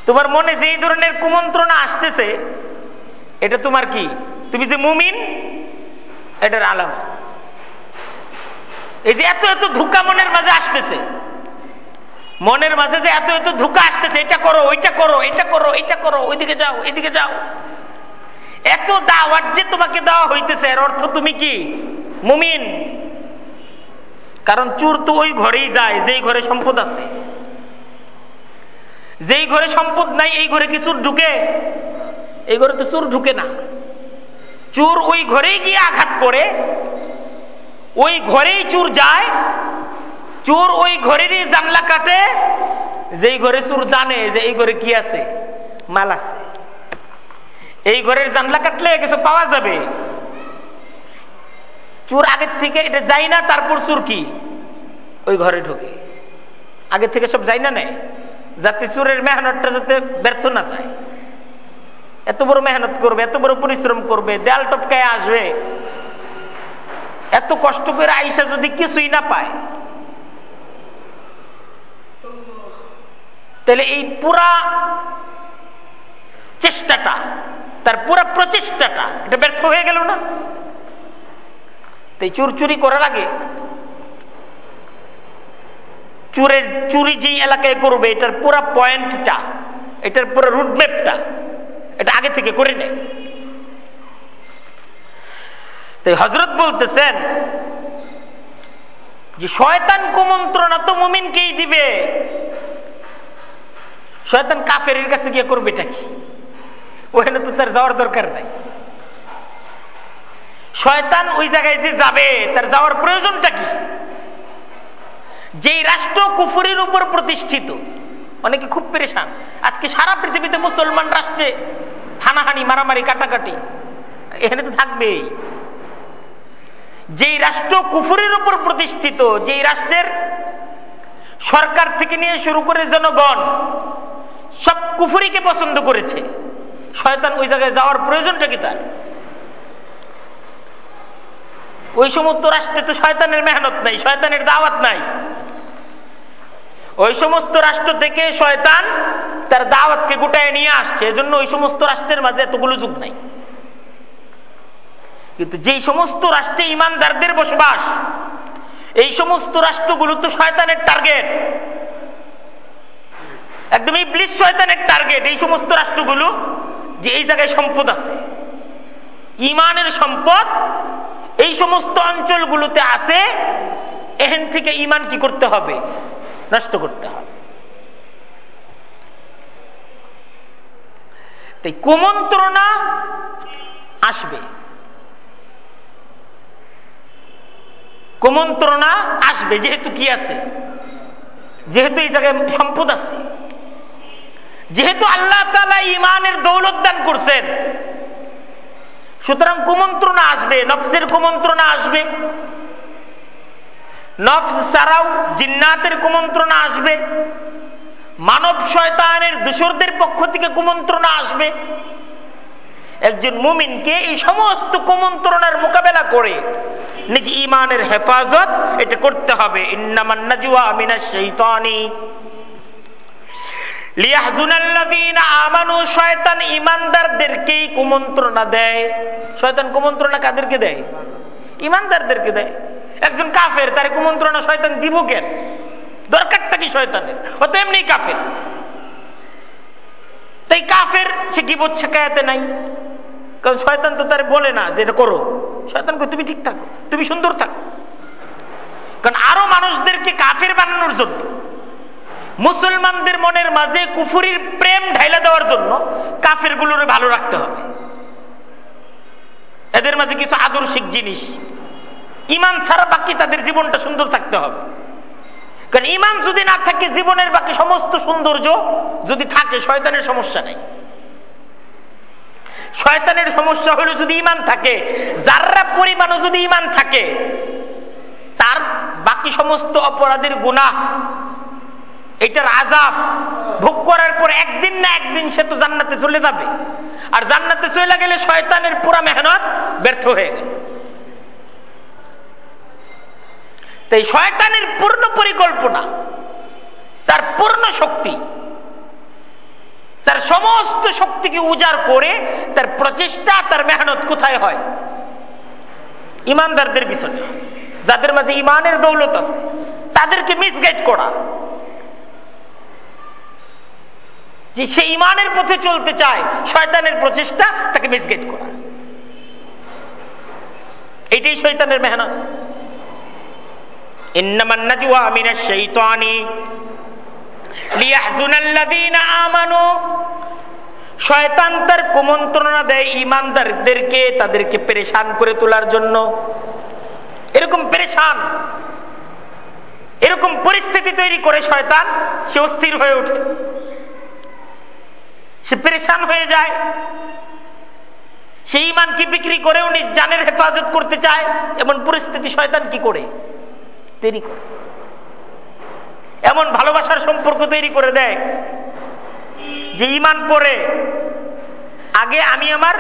তোমার মনে যে ধরনের কুমন্ত্রণা আসতেছে এটা তোমার কি? তুমি যে মুমিন, এটার আলাম। এই যে এত এত ধোকা মনের মাঝে আসতেছে। মনের মাঝে যে এত এত ধোকা আসতেছে, এটা করো, ওইটা করো, এটা করো এটা করো, ওইদিকে যাও, এদিকে যাও। এত দাওয়াত যে তোমাকে দেওয়া হইতেছে, এর অর্থ তুমি কি? মুমিন। কারণ চুর তো ওই ঘরেই যায়, যেই ঘরে সম্পদ আছে। যেই ঘরে সম্পদ নাই, এই ঘরে কি চুর ঢুকে এই ঘরে তো চুর ঢুকে না। চোর ওই ঘরেই গিয়ে আঘাত করে, ওই ঘরেই চুর যায়, চোর ওই ঘরেরই জানলা কাটে, যেই ঘরে চোর জানে যে এই ঘরে কি আছে, মাল আছে। এই ঘরের জানলা কাটলে কিছু পাওয়া যাবে। চোর আগের থেকে এটা যাই না, তারপর চোর কি? ওই ঘরে ঢোকে। আগে থেকে সব যাই না নেয় যাতে চোরের মেহনতটা যাতে ব্যর্থ না যায়। এত বড় মেহনত করবে, এত বড় পরিশ্রম করবে, দেয়াল টপকায় আসবে। এত কষ্ট করে আইসা যদি কিছুই না পায়, তাহলে এই পুরা চেষ্টাটা, তার পুরা প্রচেষ্টাটা, এটা ব্যর্থ হয়ে গেল না? তাই চুর চুরি করার আগে, চুরের, চুরি যেই এলাকায় করবে, এটার পুরা পয়েন্টটা, এটার পুরো রুটম্যাপটা এটা আগে থেকে করে নেয় তাই হজরত বলতেছেন যে, শয়তান কুমন্ত্রণা তো মুমিনকেই দিবে। শয়তান কাফের কাছে গিয়ে করবে এটা কি? ওখানে তো তার যাওয়ার দরকার নাই। শয়তান ওই জায়গায় যে যাবে, তার যাওয়ার প্রয়োজনটা কি? যেই রাষ্ট্র কুফুরির উপর প্রতিষ্ঠিত অনেকে খুব পেরেশান। আজকে সারা পৃথিবীতে মুসলমান রাষ্ট্রে হানাহানি, মারামারি, কাটাকাটি, এখানে তো থাকবেই। যেই রাষ্ট্র কুফুরের উপর প্রতিষ্ঠিত, যেই রাষ্ট্রের সরকার থেকে নিয়ে শুরু করে জনগণ, সব কুফুরিকে পছন্দ করেছে। শয়তান ওই জায়গায় যাওয়ার প্রয়োজনটা কি তার? ওই সমস্ত রাষ্ট্রে তো শয়তানের মেহনত নাই, শয়তানের দাওয়াত নাই। ওই সমস্ত রাষ্ট্র থেকে শয়তান তার দাওয়াতকে গোটায় নিয়ে আসছে, এজন্য ওই সমস্ত রাষ্ট্রের মাঝে এতগুলো যুগ নাই। কিন্তু যেই সমস্ত রাষ্ট্রে ইমানদারদের বসবাস, এই সমস্ত রাষ্ট্রগুলো তো শয়তানের টার্গেট একদম এই ব্লিশ শয়তানের টার্গেট এই সমস্ত রাষ্ট্রগুলো যে এই জায়গায় সম্পদ আছে। ইমানের সম্পদ এই সমস্ত অঞ্চলগুলোতে আছে, এহেন থেকে ইমান কি করতে হবে? নষ্ট করতে হবে। তাই কুমন্ত্রণা আসবে। কুমন্ত্রণা আসবে, যেহেতু কি আছে? যেহেতু এই জায়গায় সম্পদ আছে। যেহেতু আল্লাহ তালা ইমানের দৌলত দান করছেন। সুতরাং কুমন্ত্রণা আসবে, নফসের কুমন্ত্রণা আসবে। নফস ছাড়াও জিন্নাতের কুমন্ত্রণা আসবে। মানব শয়তানের দূষরদের পক্ষ থেকে কুমন্ত্রণা আসবে। একজন মুমিনকে এই সমস্ত কুমন্ত্রণার মোকাবেলা করে নিজ ইমানের হেফাজত এটা করতে হবে। শয়তান ইমানদারদেরকেই কুমন্ত্রণা দেয়। শয়তান কুমন্ত্রণা কাদেরকে দেয়? ইমানদারদেরকে দেয়। একজন কাফের, তার কুমন্ত্রণা শয়তান দিব কেন? দরকারটা কি শয়তানের? ও তো এমনি কাফের। তাই কাফের, সে কি বলছে কায়াতে নাই। কারণ শয়তান তো তার বলে না যে এটা করো। শয়তান তুমি ঠিক থাকো, তুমি সুন্দর থাকো। কারণ আরও মানুষদেরকে কাফের বানানোর জন্য, মুসলমানদের মনের মাঝে কুফুরির প্রেম ঢাইলা দেওয়ার জন্য কাফেরগুলোর ভালো রাখতে হবে। এদের মাঝে কিছু আদর্শিক জিনিস ইমান ছাড়া বাকি তাদের জীবনটা সুন্দর থাকতে হবে। কারণ ইমান যদি না থাকে, জীবনের বাকি সমস্ত সৌন্দর্য যদি থাকে, শয়তানের সমস্যা নেই। শয়তানের সমস্যা হলো যদি ইমান থাকে, যাররা পরিমাণও যদি ইমান থাকে, তার বাকি সমস্ত অপরাধের গুণা এটার আজাব ভোগ করার পর একদিন না একদিন সে তো জান্নাতে চলে যাবে। আর জান্নাতে চলে গেলে শয়তানের পুরা মেহনত ব্যর্থ হয়ে গেল তাই শয়তানের পূর্ণ পরিকল্পনা, তার পূর্ণ শক্তি, তার সমস্ত শক্তিকে উজাড় করে তার প্রচেষ্টা, তার মেহনত কোথায় হয়? ইমানদারদের পিছনে। যাদের মাঝে ইমানের দৌলত আছে, তাদেরকে মিসগাইড করা। যে সে ইমানের পথে চলতে চায়, শয়তানের প্রচেষ্টা, তাকে মিসগাইড করা। এটাই শয়তানের মেহনত। ইন্নামান নাজওয়া মিনাশ শাইতানি লিয়াহজুনাল্লাযীনা আমানু। শয়তান তার কুমন্ত্রণা দেয় ইমানদারদেরকে তাদেরকে পেরেশান করে তোলার জন্য। এরকম পেরেশান, এরকম পরিস্থিতি তৈরি করে শয়তান, সে অস্থির হয়ে ওঠে। সে পেরেশান হয়ে যায়। সেই ইমান কি বিক্রি করে উনি জানের হেফাজত করতে চায়? এমন পরিস্থিতি শয়তান কি করে? তৈরি করে। এমন ভালোবাসার সম্পর্ক তৈরি করে দেয় যে ইমান পরে আগে আমি আমার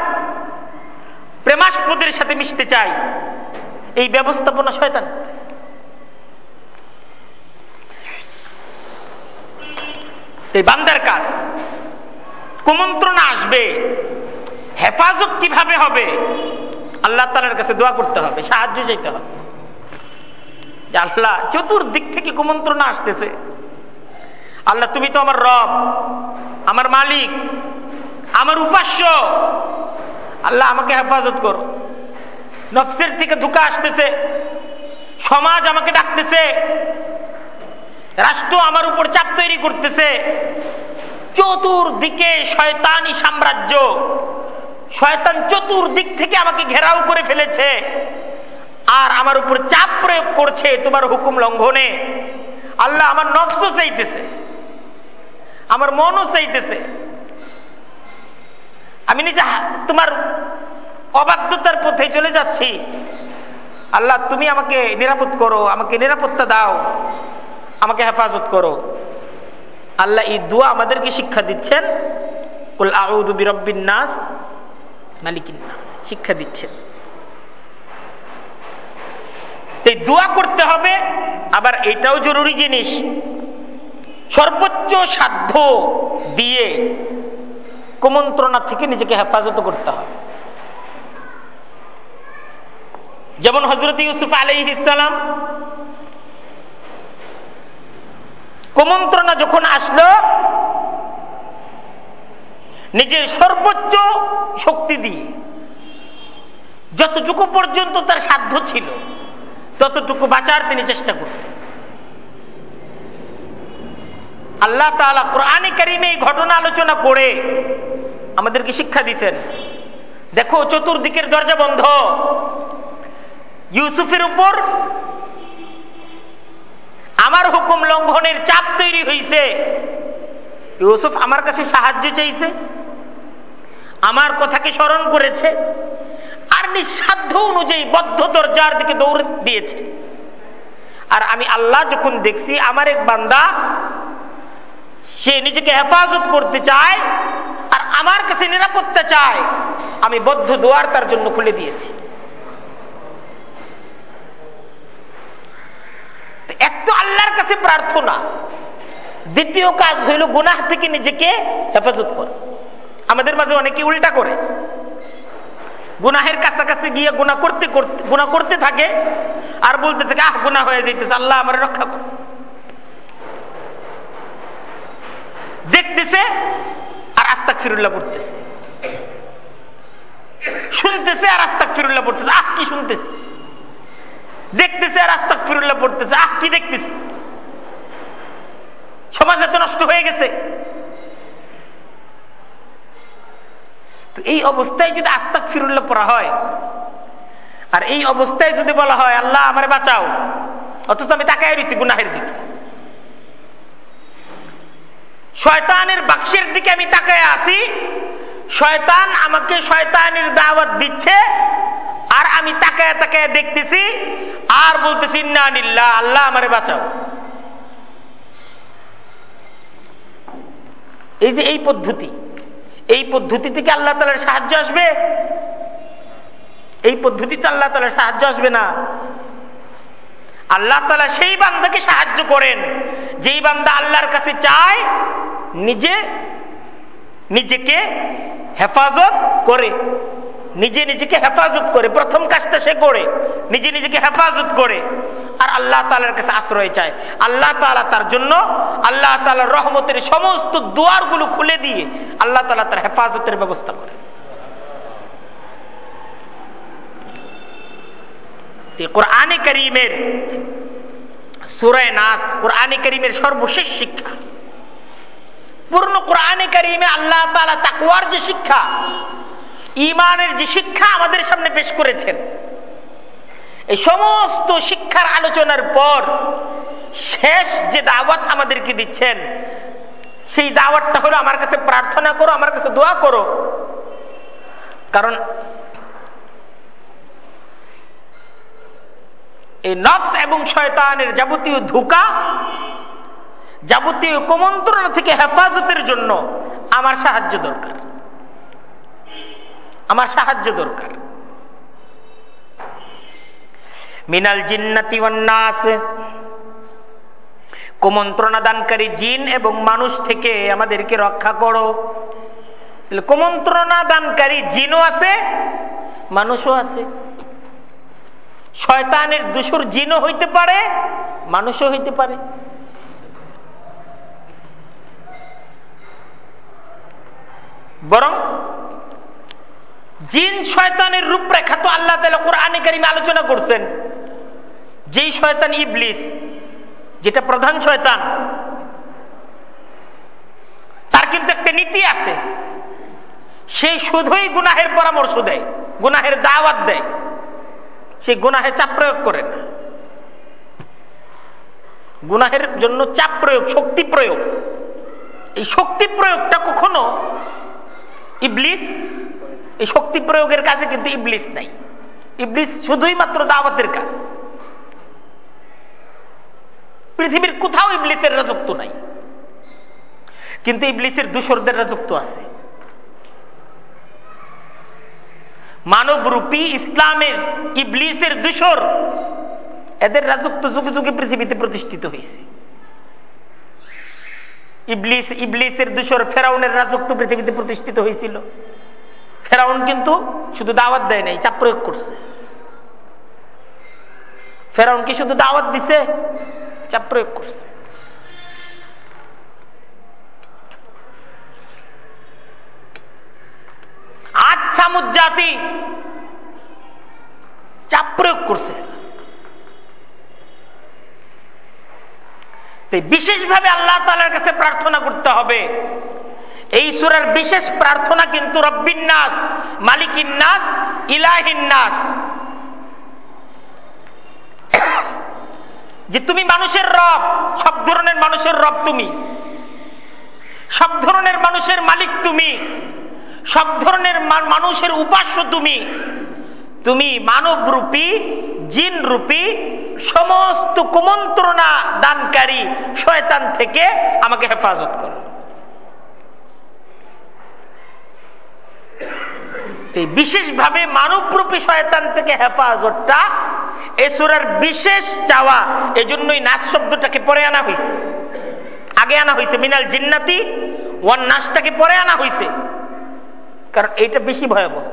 প্রেমাস্পদের সাথে মিশতে চাই। এই ব্যবস্থাপনা শয়তান এই বান্দার কাজ, কুমন্ত্রণা আসবে, হেফাজত কীভাবে হবে, আল্লাহ তালার কাছে দোয়া করতে হবে, সাহায্য চাইতে হবে। আল্লাহ চতুর্দিক থেকে কুমন্ত্রণা আসতেছে। আল্লাহ, তুমি তো আমার রব, আমার মালিক, আমার উপাস্য। আল্লাহ, আমাকে হেফাজত করো। নফসের থেকে ধোকা আসতেছে। সমাজ আমাকে ডাকতেছে। রাষ্ট্র আমার উপর চাপ তৈরি করতেছে। চতুর্দিকে শয়তানি সাম্রাজ্য। শয়তান চতুর্দিক থেকে আমাকে ঘেরাও করে ফেলেছে। আর আমার উপর চাপ প্রয়োগ করছে তোমার হুকুম লঙ্ঘনে। আল্লাহ আমার নফসও চাইতেছে। আমার মনও চাইতেছে। আমি নিজে তোমার অবাধ্যতার পথে চলে যাচ্ছি। আল্লাহ, তুমি আমাকে নিরাপদ করো, আমাকে নিরাপত্তা দাও, আমাকে হেফাজত করো। আল্লাহ, এই দোয়া আমাদেরকে শিক্ষা দিচ্ছেন। আউদু নাস, মালিকিন নাস, শিক্ষা দিচ্ছেন। এই দোয়া করতে হবে, আবার এটাও জরুরি জিনিস। সর্বোচ্চ সাধ্য দিয়ে কুমন্ত্রণা থেকে নিজেকে হেফাজত করতে হবে। যেমন হজরত ইউসুফ আলাই ইসলাম কুমন্ত্রণা যখন আসলো, নিজের সর্বোচ্চ শক্তি দিয়ে, যতটুকু পর্যন্ত তার সাধ্য ছিল ততটুকু বাঁচার তিনি চেষ্টা করতেন। আল্লাহ তালা কোরআনে কারিমে এই ঘটনা আলোচনা করে আমাদেরকে শিক্ষা দিচ্ছেন দেখো, চতুর্দিকের দরজা বন্ধ। ইউসুফের উপর আমার হুকুম লঙ্ঘনের চাপ তৈরি হয়েছে ইউসুফ আমার কাছে সাহায্য চাইছে, আমার কথাকে স্মরণ করেছে। আর নিঃসাধ্য অনুযায়ী বদ্ধ দরজার দিকে দৌড় দিয়েছে। আর আমি আল্লাহ যখন দেখছি, আমার এক বান্দা, সে নিজেকে হেফাজত করতে চায় আর আমার কাছে নিরাপত্তা চায়, আমি বদ্ধ দোয়ার তার জন্য খুলে দিয়েছি। এক তো আল্লাহর কাছে প্রার্থনা, দ্বিতীয় কাজ হইল গুনাহ থেকে নিজেকে হেফাজত কর। আমাদের মাঝে অনেকে উল্টা করে। গুনাহের কাছাকাছি গিয়ে গুণা করতে করতে গুণা করতে থাকে আর বলতে থাকে, আহ গুণা হয়ে যাইতেছে, আল্লাহ আমার রক্ষা কর। দেখতেছে আর আস্তাক ফিরুল্লাহ পড়তেছে। শুনতেছে আর আস্তাক ফিরুল্লাহ পড়তেছে, আহ, কি শুনতেছে? দেখতেছে আর আস্তাক ফিরুল্লাহ পড়তেছে, আহ, কি দেখতেছে? সমাজ এত নষ্ট হয়ে গেছে। এই অবস্থায় যদি আস্তাক ফিরুল্লাহ পড়া হয়, আর এই অবস্থায় যদি বলা হয়, আল্লাহ, আমার বাঁচাও। অথচ আমি তাকাই রয়েছি গুনাহের দিকে। শয়তানের বাক্সের দিকে আমি তাকায় আসি শয়তান আমাকে শয়তানের দাওয়াত দিচ্ছে, আর আমি তাকায় তাকায় দেখতেছি, আর বলতেছি না নিল্লা আল্লাহ আমারে বাঁচাও। এই যে এই পদ্ধতি এই পদ্ধতি থেকে আল্লাহ তালার সাহায্য আসবে? এই পদ্ধতিতে আল্লাহ তালার সাহায্য আসবে না। আল্লাহ তালা সেই বান্দাকে সাহায্য করেন। যেই বান্দা আল্লাহর কাছে চায়, নিজে, নিজেকে হেফাজত করে। নিজে নিজেকে হেফাজত করে। প্রথম কাজটা সে করে। নিজে নিজেকে হেফাজত করে। আর আল্লাহ তালার কাছে আশ্রয় চায়। আল্লাহ তালা তার জন্য আল্লাহ তালার রহমতের সমস্ত দুয়ারগুলো খুলে দিয়ে আল্লাহ তালা তার হেফাজতের ব্যবস্থা করে। কোরআনে করিমের সুরায় নাস কোরআনে করিমের সর্বশেষ শিক্ষা। পূর্ণ কোরআনে করিমে আল্লাহ তালা তাকুয়ার যে শিক্ষা ইমানের যে শিক্ষা আমাদের সামনে পেশ করেছেন, এই সমস্ত শিক্ষার আলোচনার পর শেষ যে দাওয়াত আমাদেরকে দিচ্ছেন, সেই দাওয়াতটা হলো, আমার কাছে প্রার্থনা করো, আমার কাছে দোয়া করো। কারণ এই নফস এবং শয়তানের যাবতীয় ধোকা, যাবতীয় কুমন্ত্রণা থেকে হেফাজতের জন্য আমার সাহায্য দরকার। আমার সাহায্য দরকার। মিনাল জিন্নাতি নাস। কুমন্ত্রণা দানকারী জিন এবং মানুষ থেকে আমাদেরকে রক্ষা করো। কুমন্ত্রণা দানকারী জিনও আছে, মানুষও আছে। শয়তানের দুশুর জিনও হইতে পারে, মানুষও হইতে পারে। বরং জিন শয়তানের রূপরেখা তো আল্লাহ তালা কোরআনে কারিমে আলোচনা করছেন। যেই শয়তান ইবলিস, যেটা প্রধান শয়তান, তার কিন্তু একটা নীতি আছে। সে শুধুই গুনাহের পরামর্শ দেয়, গুনাহের দাওয়াত দেয়। সে গুনাহে চাপ প্রয়োগ করে না। গুনাহের জন্য চাপ প্রয়োগ, শক্তি প্রয়োগ। এই শক্তি প্রয়োগটা কখনো ইবলিস এই শক্তি প্রয়োগের কাজে কিন্তু ইবলিস নাই। ইবলিস শুধুই মাত্র দাওয়াতের কাজ। পৃথিবীর কোথাও ইবলিসের রাজত্ব নাই। কিন্তু ইবলিসের দূষরদের রাজত্ব আছে। মানবরূপী ইসলামের ইবলিসের দূষর এদের রাজত্ব যুগে যুগে পৃথিবীতে প্রতিষ্ঠিত হয়েছে। ইবলিস, ইবলিসের দূষর ফেরাউনের রাজত্ব পৃথিবীতে প্রতিষ্ঠিত হয়েছিল। ফেরাউন কিন্তু শুধু দাওয়াত দেয় নাই, চাপ প্রয়োগ করছে। ফেরাউন কি শুধু দাওয়াত দিছে? চাপ প্রয়োগ করছে। আজ সামুদ জাতি চাপ প্রয়োগ করছে। বিশেষভাবে আল্লাহ তালার কাছে প্রার্থনা করতে হবে। এই সুরার বিশেষ প্রার্থনা কিন্তু রব্বিন নাস, মালিকিন নাস, ইলাহিন নাস। যে তুমি মানুষের রব, সব ধরনের মানুষের রব তুমি। সব ধরনের মানুষের মালিক তুমি। সব ধরনের মানুষের উপাস্য তুমি। তুমি মানব রূপী জিন রূপী সমস্ত কুমন্ত্রণা দানকারী শয়তান থেকে আমাকে হেফাজত করো। বিশেষভাবে মানবরূপী শয়তান থেকে হেফাজতটা এসুরার বিশেষ চাওয়া, এজন্যই নাচ শব্দটাকে পরে আনা হয়েছে আগে আনা হয়েছে মিনাল জিন্নাতি ওয়ান নাচটাকে পরে আনা হয়েছে কারণ এইটা বেশি ভয়াবহ।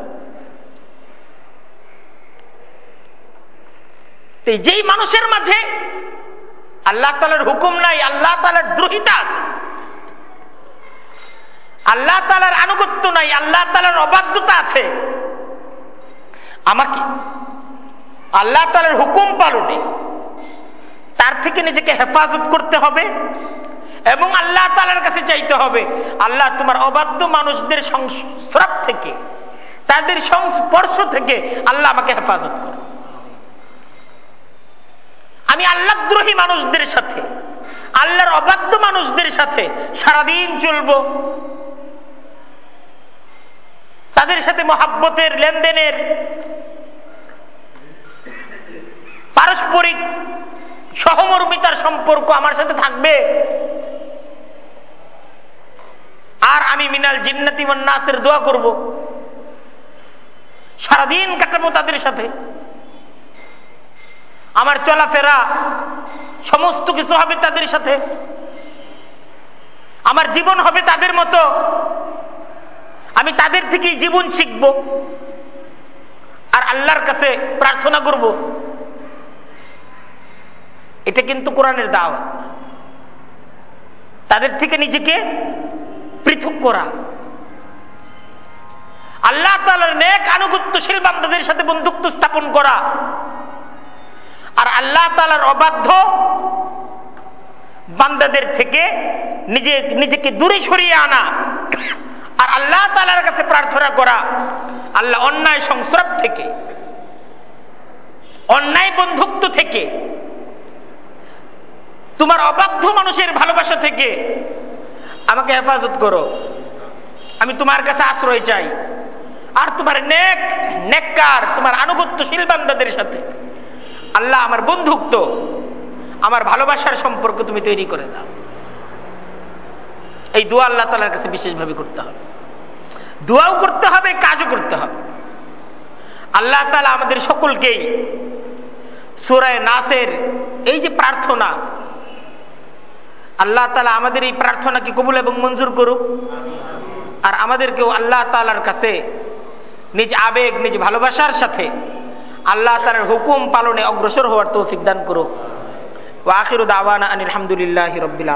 যেই মানুষের মাঝে আল্লাহ তালার হুকুম নাই, আল্লাহ তালার দ্রোহিতা আছে। আল্লাহ তালার আনুগত্য নাই, আল্লাহ তালার অবাধ্যতা আছে। আমাকে আল্লাহ তালার হুকুম পালনে তার থেকে নিজেকে হেফাজত করতে হবে এবং আল্লাহ তালার কাছে চাইতে হবে, আল্লাহ তোমার অবাধ্য মানুষদের সংস্রব থেকে, তাদের সংস্পর্শ থেকে আল্লাহ আমাকে হেফাজত করো। আমি আল্লাহদ্রোহী মানুষদের সাথে আল্লাহর অবাধ্য মানুষদের সাথে সারাদিন চলবো। তাদের সাথে মহাব্বতের লেনদেনের, পারস্পরিক সহমর্মিতার সম্পর্ক আমার সাথে থাকবে। আর আমি মিনাল জিন্নাতি নাসের দোয়া করব। সারাদিন কাটাবো তাদের সাথে। আমার চলাফেরা সমস্ত কিছু হবে তাদের সাথে। আমার জীবন হবে তাদের মতো। আমি তাদের থেকেই জীবন শিখব। আর আল্লাহর কাছে প্রার্থনা করব। এটা কিন্তু কোরআনের দাওয়াত। তাদের থেকে নিজেকে পৃথক করা। আল্লাহ তালার নেক, আনুগত্যশীল বান্দাদের সাথে বন্ধুত্ব স্থাপন করা। আর আল্লাহ তালার অবাধ্য বান্দাদের থেকে নিজে, নিজেকে দূরে সরিয়ে আনা। আর আল্লাহ তালার কাছে প্রার্থনা করা, আল্লাহ অন্যায় সংস্রব থেকে, অন্যায় বন্ধুত্ব থেকে, তোমার অবাধ্য মানুষের ভালোবাসা থেকে আমাকে হেফাজত করো। আমি তোমার কাছে আশ্রয় চাই। আর তোমার নেক, নেককার, তোমার আনুগত্যশীল বান্দাদের সাথে। আল্লাহ আমার বন্ধুত্ব, আমার ভালোবাসার সম্পর্ক তুমি তৈরি করে দাও। এই দোয়া আল্লাহ তালার কাছে বিশেষভাবে করতে হবে। দোয়াও করতে হবে, কাজও করতে হবে। আল্লাহ তালা আমাদের সকলকেই সুরায় নাসের এই যে প্রার্থনা, আল্লাহ তালা আমাদের এই প্রার্থনাকে কবুল এবং মঞ্জুর করুক। আর আমাদেরকেও আল্লাহ তালার কাছে নিজ আবেগ, নিজ ভালোবাসার সাথে আল্লাহ তার হুকুম পালনে অগ্রসর হওয়ার তৌফিক দান করুক। ওয়াখির দাওয়ানা আনিল হামদুলিল্লাহ রবিল